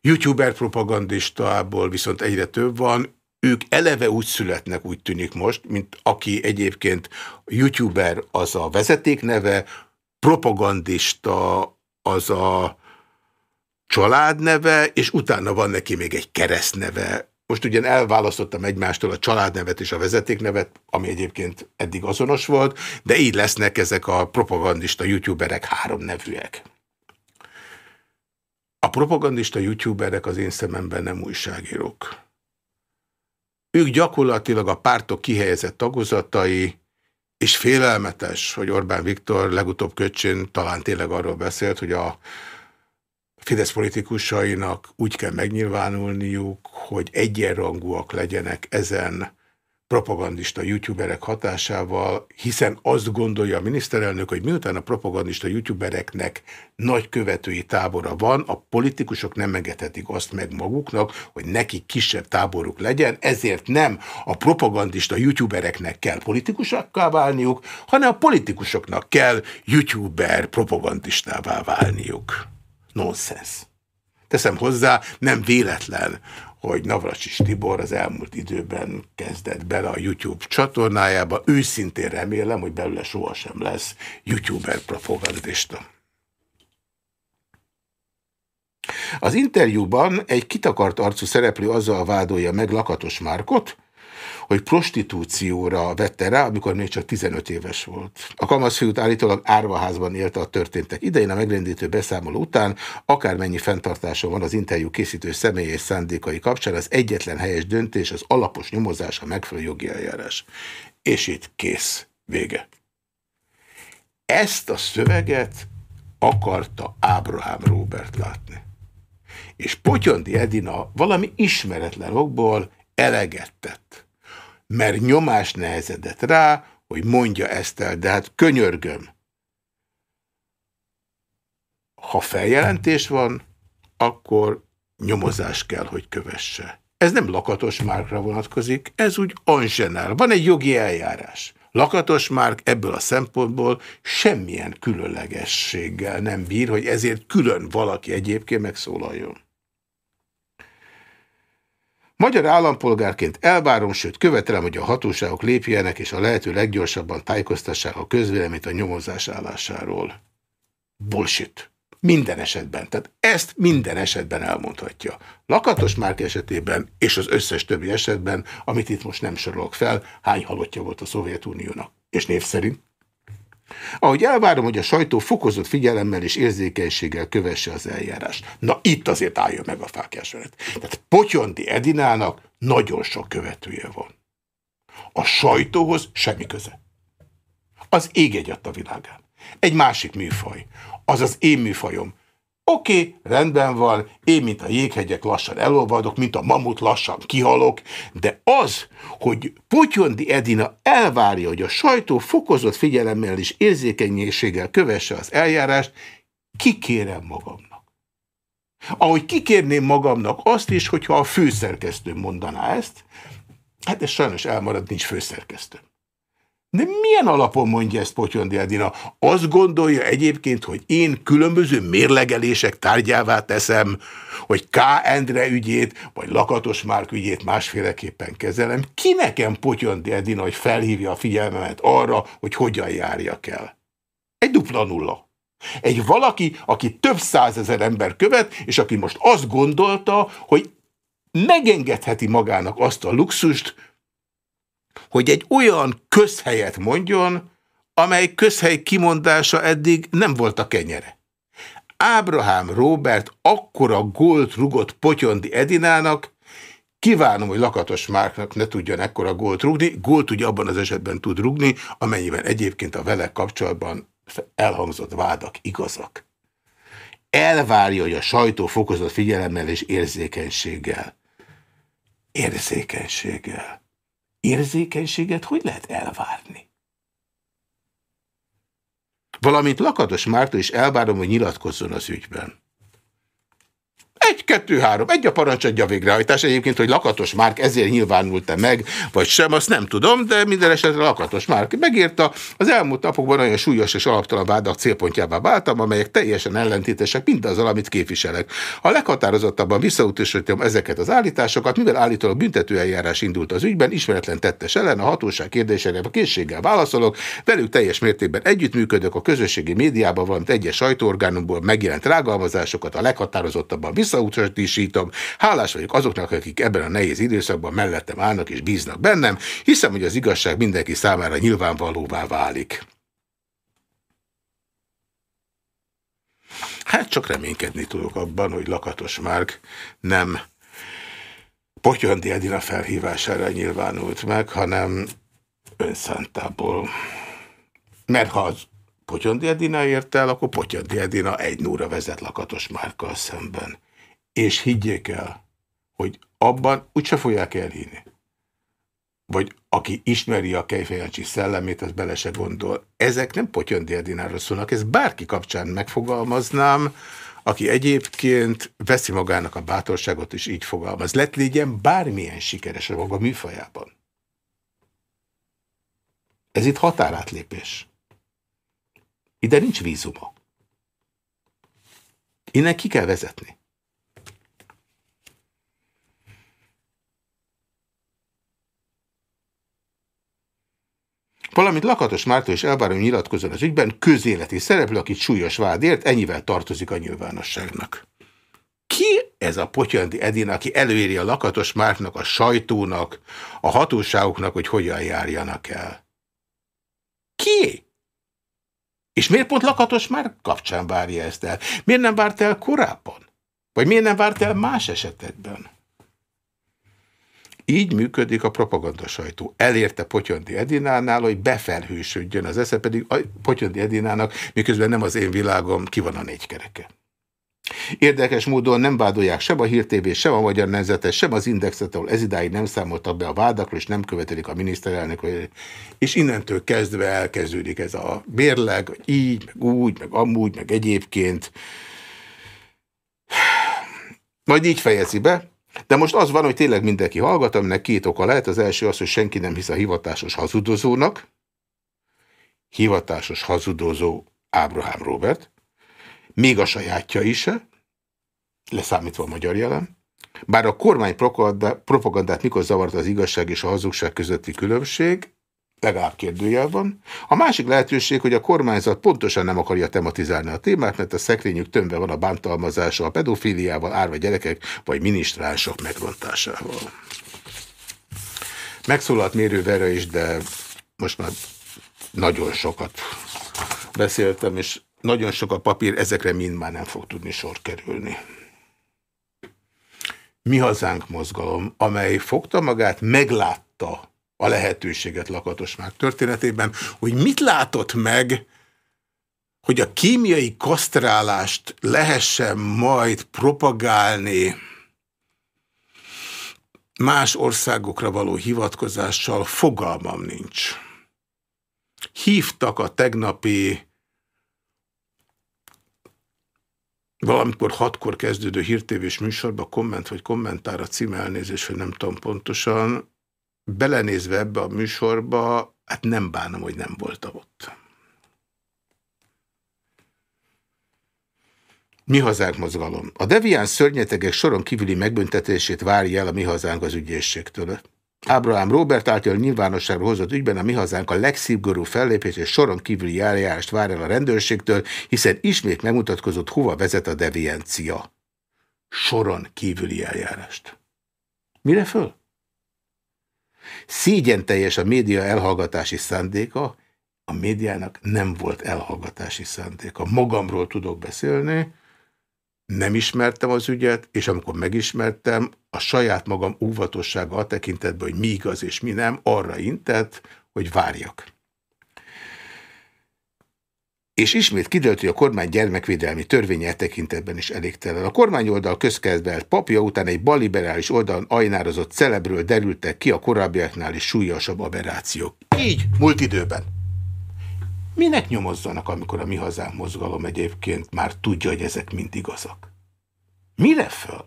Youtuber propagandistából viszont egyre több van, ők eleve úgy születnek, úgy tűnik most, mint aki egyébként youtuber az a vezetékneve, propagandista az a családneve, és utána van neki még egy keresztneve. Most ugyan elválasztottam egymástól a családnevet és a vezetéknevet, ami egyébként eddig azonos volt, de így lesznek ezek a propagandista youtuberek három nevűek. A propagandista youtuberek az én szememben nem újságírók. Ők gyakorlatilag a pártok kihelyezett tagozatai, és félelmetes, hogy Orbán Viktor legutóbb köcsén talán tényleg arról beszélt, hogy a Fidesz politikusainak úgy kell megnyilvánulniuk, hogy egyenrangúak legyenek ezen propagandista youtuberek hatásával, hiszen azt gondolja a miniszterelnök, hogy miután a propagandista youtubereknek nagy követői tábora van, a politikusok nem engedhetik azt meg maguknak, hogy nekik kisebb táboruk legyen, ezért nem a propagandista youtubereknek kell politikusakká válniuk, hanem a politikusoknak kell youtuber propagandistává válniuk. Nonsense. Teszem hozzá, nem véletlen, hogy Navracsis Tibor az elmúlt időben kezdett bele a YouTube csatornájába. Őszintén remélem, hogy belőle sohasem lesz YouTuber propagandista. Az interjúban egy kitakart arcú szereplő azzal vádolja meg Lakatos Márkot, hogy prostitúcióra vette rá, amikor még csak 15 éves volt. A kamaszfiút állítólag árvaházban élte a történtek idején, a megrendítő beszámoló után, akármennyi fenntartása van az interjú készítő személy és szándékai kapcsán, az egyetlen helyes döntés, az alapos nyomozás, a megfelelő jogi eljárás. És itt kész. Vége. Ezt a szöveget akarta Ábrahám Robert látni. És Potyondi Edina valami ismeretlen okból eleget tett. Mert nyomás nehezedett rá, hogy mondja ezt el, de hát könyörgöm. Ha feljelentés van, akkor nyomozás kell, hogy kövesse. Ez nem Lakatos Márkra vonatkozik, ez úgy anzsenál. Van egy jogi eljárás. Lakatos Márk ebből a szempontból semmilyen különlegességgel nem bír, hogy ezért külön valaki egyébként megszólaljon. Magyar állampolgárként elvárom, sőt követelem, hogy a hatóságok lépjenek és a lehető leggyorsabban tájékoztassák a közvéleményt a nyomozás állásáról. Bullshit. Minden esetben. Tehát ezt minden esetben elmondhatja. Lakatos Márk esetében és az összes többi esetben, amit itt most nem sorolok fel, hány halottja volt a Szovjetuniónak. És név szerint? Ahogy elvárom, hogy a sajtó fokozott figyelemmel és érzékenységgel kövesse az eljárást. Na itt azért álljon meg a fákjás veled. Tehát Potyondi Edinának nagyon sok követője van. A sajtóhoz semmi köze. Az ég egy a világán. Egy másik műfaj az az én műfajom. Oké, okay, rendben van, én, mint a jéghegyek lassan elolvadok, mint a mamut lassan kihalok, de az, hogy Potyondi Edina elvárja, hogy a sajtó fokozott figyelemmel és érzékenységgel kövesse az eljárást, kikérem magamnak. Ahogy kikérném magamnak azt is, hogyha a főszerkesztő mondaná ezt, hát ez sajnos elmarad, nincs főszerkesztő. De milyen alapon mondja ezt Potyondi Edina? Azt gondolja egyébként, hogy én különböző mérlegelések tárgyává teszem, hogy K. Endre ügyét, vagy Lakatos Márk ügyét másféleképpen kezelem. Ki nekem Potyondi Edina, hogy felhívja a figyelmemet arra, hogy hogyan járjak el? Egy dupla nulla. Egy valaki, aki több százezer ember követ, és aki most azt gondolta, hogy megengedheti magának azt a luxust, hogy egy olyan közhelyet mondjon, amely közhely kimondása eddig nem volt a kenyere. Ábrahám Robert akkora gólt rugott Potyondi Edinának, kívánom, hogy Lakatos Márknak ne tudjon ekkora gólt rugni, gólt ugye abban az esetben tud rugni, amennyiben egyébként a vele kapcsolatban elhangzott vádak igazak. Elvárja, hogy a sajtó fokozott figyelemmel és érzékenységgel. Érzékenységgel érzékenységet hogy lehet elvárni? Valamint Lakatos Márta is elvárom, hogy nyilatkozzon az ügyben. Egy, kettő, három. Egy a parancs, egy a végrehajtás. Egyébként, hogy Lakatos Márk ezért nyilvánult-e meg, vagy sem, azt nem tudom, de minden esetre Lakatos Márk megírta. Az elmúlt napokban olyan súlyos és alaptalan vádak célpontjává váltam, amelyek teljesen ellentétesek mindazzal, amit képviselek. A leghatározottabban visszautasítom ezeket az állításokat, mivel állítólag büntetőeljárás indult az ügyben, ismeretlen tettes ellen, a hatóság kérdésére a készséggel válaszolok, velük teljes mértékben együttműködök a közösségi médiában, valamint egyes sajtóorgánumból megjelent rágalmazásokat a leghatározottabban vissza visszautasítom. Hálás vagyok azoknak, akik ebben a nehéz időszakban mellettem állnak és bíznak bennem. Hiszem, hogy az igazság mindenki számára nyilvánvalóvá válik. Hát csak reménykedni tudok abban, hogy Lakatos Márk nem Potyondi Edina felhívására nyilvánult meg, hanem önszántából. Mert ha az Potyondi Edina ért el, akkor Potyondi Edina egy núra vezet Lakatos Márkkal szemben. És higgyék el, hogy abban úgyse fogják elhinni. Vagy aki ismeri a Kejfejancsi szellemét, az bele se gondol. Ezek nem Potyondi Edináról szólnak, ez bárki kapcsán megfogalmaznám, aki egyébként veszi magának a bátorságot, és így fogalmaz. Lett legyen bármilyen sikeres a maga műfajában. Ez itt határátlépés. Ide nincs vízuma. Innen ki kell vezetni. Valamint Lakatos Márton és elvárom nyilatkozon az ügyben közéleti szereplő, akit súlyos vád ért, ennyivel tartozik a nyilvánosságnak. Ki ez a Potyandi Edin, aki előírja Lakatos Márknak, a sajtónak, a hatóságoknak, hogy hogyan járjanak el? Ki? És miért pont Lakatos már kapcsán várja ezt el? Miért nem várt el korábban? Vagy miért nem várt el más esetekben? Így működik a propaganda sajtó. Elérte Potyondi Edinánál, hogy befelhősödjön az esze, pedig a Potyondi Edinának, miközben nem az én világom, ki van a négy kereke. Érdekes módon nem vádolják sem a Hír TV, sem a Magyar Nemzetes, sem az Indexet, ahol ez idáig nem számoltak be a vádakról, és nem követelik a miniszterelnök. És innentől kezdve elkezdődik ez a bérleg, hogy így, meg úgy, meg amúgy, meg egyébként. Majd így fejezi be, de most az van, hogy tényleg mindenki hallgat, aminek két oka lehet. Az első az, hogy senki nem hisz a hivatásos hazudozónak. Hivatásos hazudozó Ábrahám Robert. Még a sajátja is, leszámítva a magyar jelen. Bár a kormány propagandát mikor zavart az igazság és a hazugság közötti különbség, legalább kérdőjel van. A másik lehetőség, hogy a kormányzat pontosan nem akarja tematizálni a témát, mert a szekrényük tömve van a bántalmazása, a pedofíliával, árva gyerekek vagy minisztránsok megrontásával. Megszólalt Mérő Vera is, de most már nagyon sokat beszéltem, és nagyon sok a papír, ezekre mind már nem fog tudni sor kerülni. Mi hazánk mozgalom, amely fogta magát, meglátta a lehetőséget Lakatos már történetében, hogy mit látott meg, hogy a kémiai kasztrálást lehessen majd propagálni más országokra való hivatkozással, fogalmam nincs. Hívtak a tegnapi valamikor hatkor kezdődő hírtévés műsorba komment vagy kommentár a cím elnézés, hogy nem tudom pontosan, belenézve ebbe a műsorba, hát nem bánom, hogy nem voltam ott. Mi hazánk mozgalom. A devián szörnyetegek soron kívüli megbüntetését várja el a mi hazánk az ügyészségtől. Ábrahám Robert által nyilvánosságra hozott ügyben a mi hazánk a legszigorú fellépés és soron kívüli eljárást vár el a rendőrségtől, hiszen ismét megmutatkozott, hova vezet a deviencia. Soron kívüli eljárást. Mire föl? Szégyen teljes a média elhallgatási szándéka, a médiának nem volt elhallgatási szándéka. Magamról tudok beszélni, nem ismertem az ügyet, és amikor megismertem, a saját magam óvatossága a tekintetben, hogy mi igaz és mi nem, arra intett, hogy várjak. És ismét kiderült, hogy a kormány gyermekvédelmi törvénye tekintetben is elégtelen. A kormányoldal közkezdelt papja után egy balliberális oldalon ajnározott celebről derültek ki a korábbiaknál is súlyosabb aberrációk. Így, múlt időben. Minek nyomozzanak, amikor a mi hazánk mozgalom egyébként már tudja, hogy ezek mind igazak? Mire föl?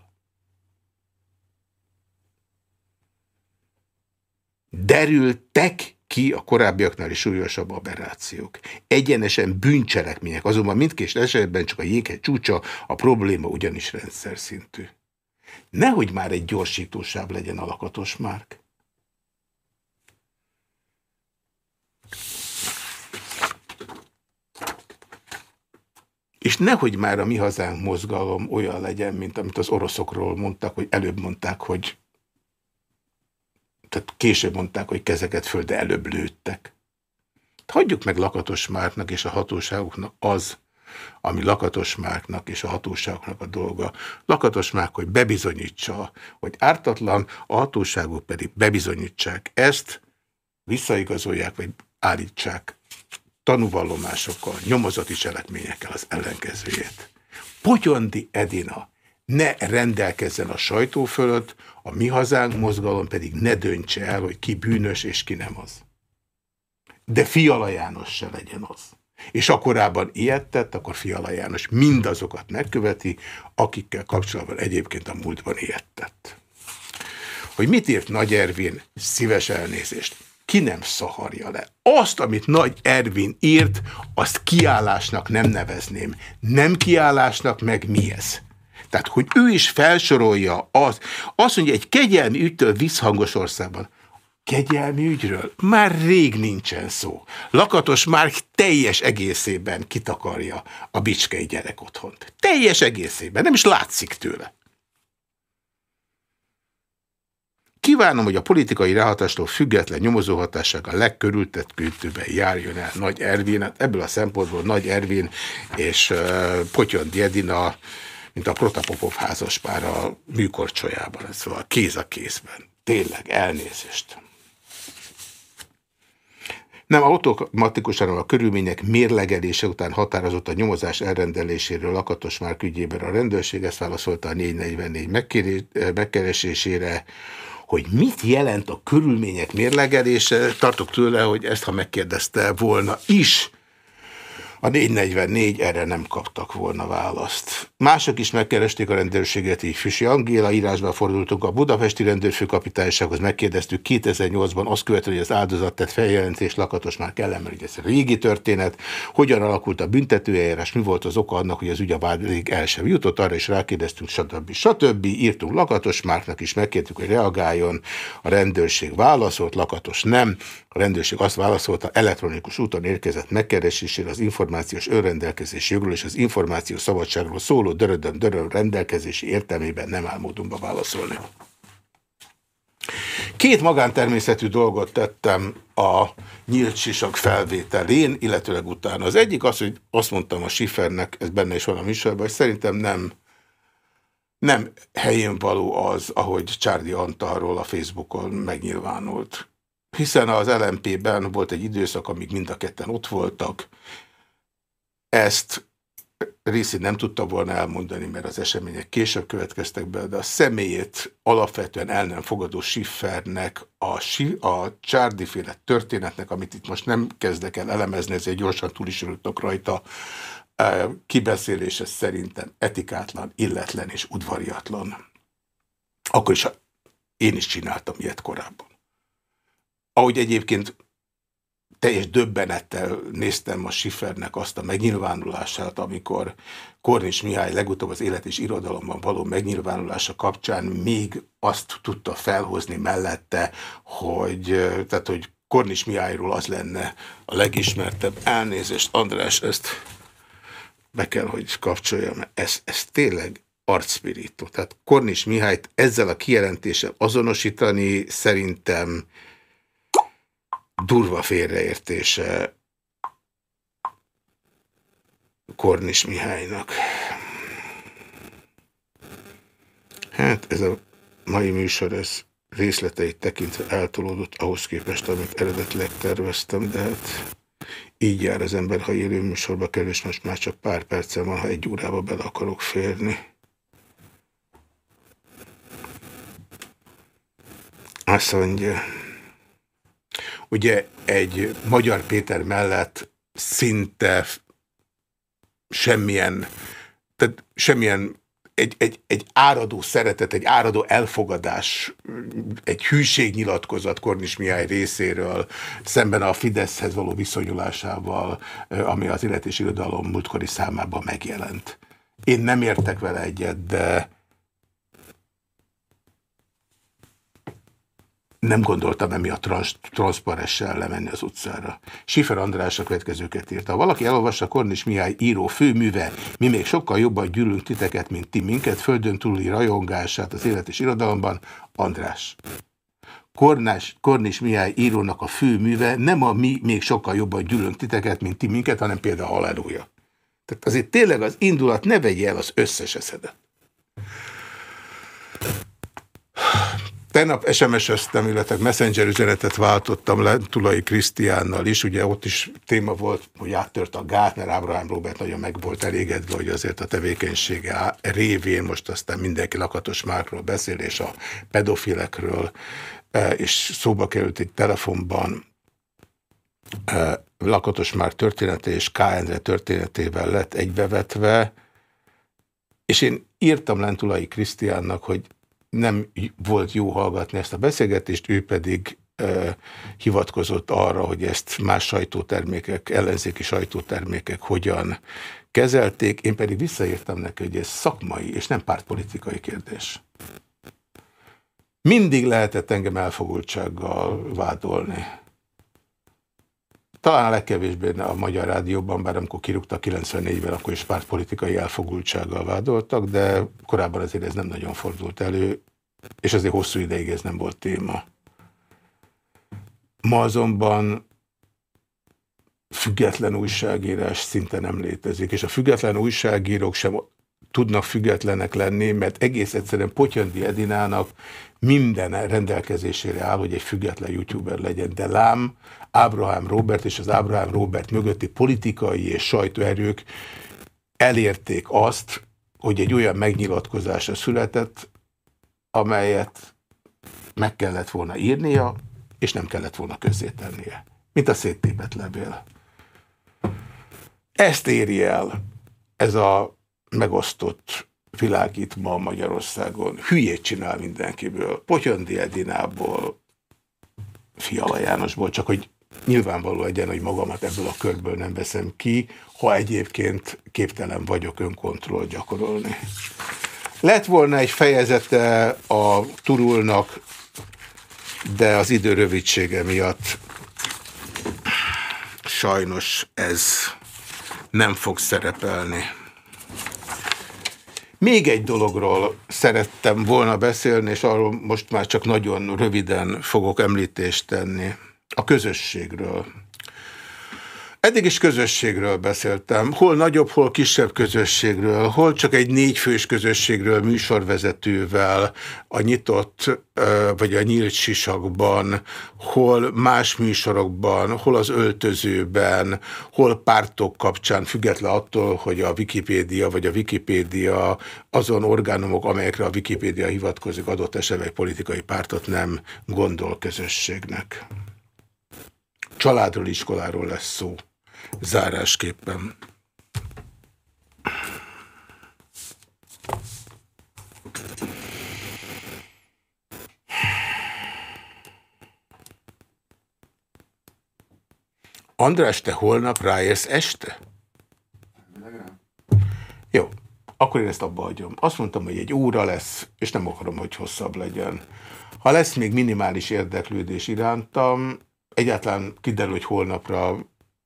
Derültek ki a korábbiaknál is súlyosabb aberrációk. Egyenesen bűncselekmények, azonban mindkét esetben csak a jéghegy csúcsa, a probléma ugyanis rendszer szintű. Nehogy már egy gyorsítósáv legyen a lakatos márk. És nehogy már a mi hazánk mozgalom olyan legyen, mint amit az oroszokról mondtak, hogy előbb mondták, hogy tehát később mondták, hogy kezeket föl, de előbb lőttek. Hagyjuk meg Lakatos Márknak és a hatóságoknak az, ami Lakatos Márknak és a hatóságoknak a dolga. Lakatos Márk, hogy bebizonyítsa, hogy ártatlan, a hatóságok pedig bebizonyítsák ezt, visszaigazolják, vagy állítsák tanúvallomásokkal, nyomozati cselekményekkel az ellenkezőjét. Potyondi Edina ne rendelkezzen a sajtó fölött, a mi hazánk mozgalom pedig ne döntse el, hogy ki bűnös és ki nem az. De Fiala János se legyen az. És akkorában ilyet tett, akkor Fiala János mindazokat megköveti, akikkel kapcsolatban egyébként a múltban ilyet tett. Hogy mit írt Nagy Ervin, szíves elnézést ki nem szaharja le. Azt, amit Nagy Ervin írt, azt kiállásnak nem nevezném. Nem kiállásnak, meg mi ez? Tehát, hogy ő is felsorolja az, azt mondja, egy kegyelmi ügytől visszhangos országban. Kegyelmi ügyről már rég nincsen szó. Lakatos már teljes egészében kitakarja a bicskei gyerek otthont. Teljes egészében, nem is látszik tőle. Kívánom, hogy a politikai ráhatástól független nyomozóhatásság a legkörültetkőtőben járjon el Nagy Ervin. Hát ebből a szempontból Nagy Ervin és uh, Potyond Jedina, mint a Protapopov házaspár a műkorcsolyában, szóval kéz a kézben. Tényleg, elnézést. Nem automatikusan a körülmények mérlegelése után határozott a nyomozás elrendeléséről Lakatos már ügyében a rendőrség, ezt válaszolta a 444 megkeresésére, hogy mit jelent a körülmények mérlegelése, tartok tőle, hogy ezt ha megkérdezte volna is, a 444 erre nem kaptak volna választ. Mások is megkeresték a rendőrséget, így Füsi Angéla, írásban fordultunk a budapesti rendőrfőkapitánysághoz, megkérdeztük 2008-ban azt követően, hogy az áldozat tett feljelentés lakatos már kellene, hogy ez régi történet, hogyan alakult a büntetőeljárás, mi volt az oka annak, hogy az ügy a vádig el sem jutott, arra is rákérdeztünk, stb. stb. Írtunk Lakatos Márknak is, megkértük, hogy reagáljon, a rendőrség válaszolt, Lakatos nem, a rendőrség azt válaszolta, elektronikus úton érkezett megkeresésére az információs önrendelkezési jogról és az információ szabadságról szóló dörödöm döröm rendelkezési értelmében nem áll módonba válaszolni. Két magántermészetű dolgot tettem a nyílt sisak felvételén, illetőleg utána. Az egyik az, hogy azt mondtam a Schiffernek, ez benne is van a műsorban, hogy szerintem nem, nem helyén való az, ahogy Csárdi Antalról a Facebookon megnyilvánult hiszen az LMP-ben volt egy időszak, amíg mind a ketten ott voltak. Ezt részét nem tudta volna elmondani, mert az események később következtek be, de a személyét alapvetően el nem fogadó Schiffernek, a, a Csárdiféle történetnek, amit itt most nem kezdek el elemezni, ezért gyorsan túl is rajta, e, kibeszélése szerintem etikátlan, illetlen és udvariatlan. Akkor is én is csináltam ilyet korábban. Ahogy egyébként teljes döbbenettel néztem a Schiffernek azt a megnyilvánulását, amikor Kornis Mihály legutóbb az élet és irodalomban való megnyilvánulása kapcsán még azt tudta felhozni mellette, hogy, tehát, hogy Kornis Mihályról az lenne a legismertebb elnézést. András, ezt be kell, hogy kapcsoljam. Ez, ez tényleg arcspirító. Tehát Kornis Mihályt ezzel a kijelentéssel azonosítani szerintem durva félreértése Kornis Mihálynak. Hát ez a mai műsor, ez részleteit tekintve eltolódott ahhoz képest, amit eredetileg terveztem, de hát így jár az ember, ha élő műsorba kerül, és most már csak pár percem van, ha egy órába bele akarok férni. Azt mondja... Ugye egy Magyar Péter mellett szinte semmilyen, tehát semmilyen egy, egy, egy áradó szeretet, egy áradó elfogadás, egy hűségnyilatkozat Kornis Mihály részéről szemben a Fideszhez való viszonyulásával, ami az életés irodalom múltkori számában megjelent. Én nem értek vele egyet, de nem gondoltam emiatt trans transzparenssel lemenni az utcára. Sifer András a következőket írta. Ha valaki elolvassa Kornis Mihály író főműve, mi még sokkal jobban gyűlünk titeket, mint ti minket, földön túli rajongását az élet és irodalomban, András. Kornás, Kornis Mihály írónak a főműve nem a mi még sokkal jobban gyűlünk titeket, mint ti minket, hanem például a halálúja. Tehát azért tényleg az indulat ne vegye el az összes eszedet. Tegnap SMS-eztem, illetve messenger üzenetet váltottam le Tulai Krisztiánnal is, ugye ott is téma volt, hogy áttört a gát, mert Ábrahám Robert nagyon meg volt elégedve, hogy azért a tevékenysége révén most aztán mindenki lakatos márkról beszél, és a pedofilekről, e, és szóba került egy telefonban e, lakatos már története és K. Endre történetével lett egybevetve, és én írtam Lentulai Krisztiánnak, hogy nem volt jó hallgatni ezt a beszélgetést, ő pedig e, hivatkozott arra, hogy ezt más sajtótermékek, ellenzéki sajtótermékek hogyan kezelték, én pedig visszaírtam neki, hogy ez szakmai és nem pártpolitikai kérdés. Mindig lehetett engem elfogultsággal vádolni. Talán a legkevésbé a Magyar Rádióban, bár amikor kirúgta 94-ben, akkor is pártpolitikai elfogultsággal vádoltak, de korábban azért ez nem nagyon fordult elő. és azért hosszú ideig ez nem volt téma. Ma azonban független újságírás szinte nem létezik, és a független újságírók sem tudnak függetlenek lenni, mert egész egyszerűen Potyandi Edinának minden rendelkezésére áll, hogy egy független youtuber legyen. De lám, Ábrahám Robert és az Ábrahám Robert mögötti politikai és sajtóerők elérték azt, hogy egy olyan megnyilatkozása született, amelyet meg kellett volna írnia, és nem kellett volna közzétennie. Mint a széttépet levél. Ezt éri el ez a megosztott világ itt ma Magyarországon. Hülyét csinál mindenkiből. Potyandi Edinából, Fiala Jánosból, csak hogy nyilvánvaló legyen, hogy magamat ebből a körből nem veszem ki, ha egyébként képtelen vagyok önkontroll gyakorolni. Lett volna egy fejezete a turulnak, de az idő rövidsége miatt sajnos ez nem fog szerepelni. Még egy dologról szerettem volna beszélni, és arról most már csak nagyon röviden fogok említést tenni. A közösségről. Eddig is közösségről beszéltem, hol nagyobb, hol kisebb közösségről, hol csak egy négyfős közösségről műsorvezetővel a nyitott vagy a nyílt sisakban, hol más műsorokban, hol az öltözőben, hol pártok kapcsán, független attól, hogy a Wikipédia vagy a Wikipédia azon orgánumok, amelyekre a Wikipédia hivatkozik adott esetben egy politikai pártot nem gondol közösségnek. Családról, iskoláról lesz szó zárásképpen. András, te holnap ráérsz este? Jó, akkor én ezt abba hagyom. Azt mondtam, hogy egy óra lesz, és nem akarom, hogy hosszabb legyen. Ha lesz még minimális érdeklődés irántam, egyáltalán kiderül, hogy holnapra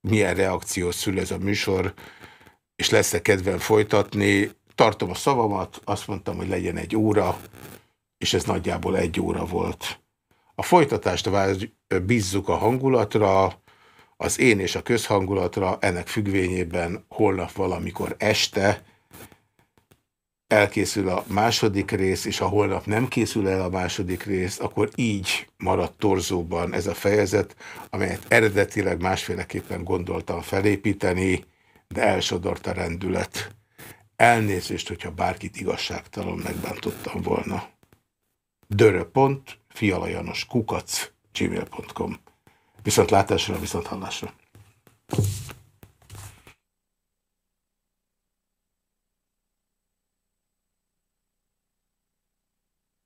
milyen reakció szül ez a műsor, és lesz-e kedven folytatni. Tartom a szavamat, azt mondtam, hogy legyen egy óra, és ez nagyjából egy óra volt. A folytatást bízzuk a hangulatra, az én és a közhangulatra, ennek függvényében holnap valamikor este, elkészül a második rész, és ha holnap nem készül el a második rész, akkor így maradt torzóban ez a fejezet, amelyet eredetileg másféleképpen gondoltam felépíteni, de elsodort a rendület. Elnézést, hogyha bárkit igazságtalan megbántottam volna. Dörö.pont, fialajanos kukac, gmail.com. Viszont látásra, viszont hallásra.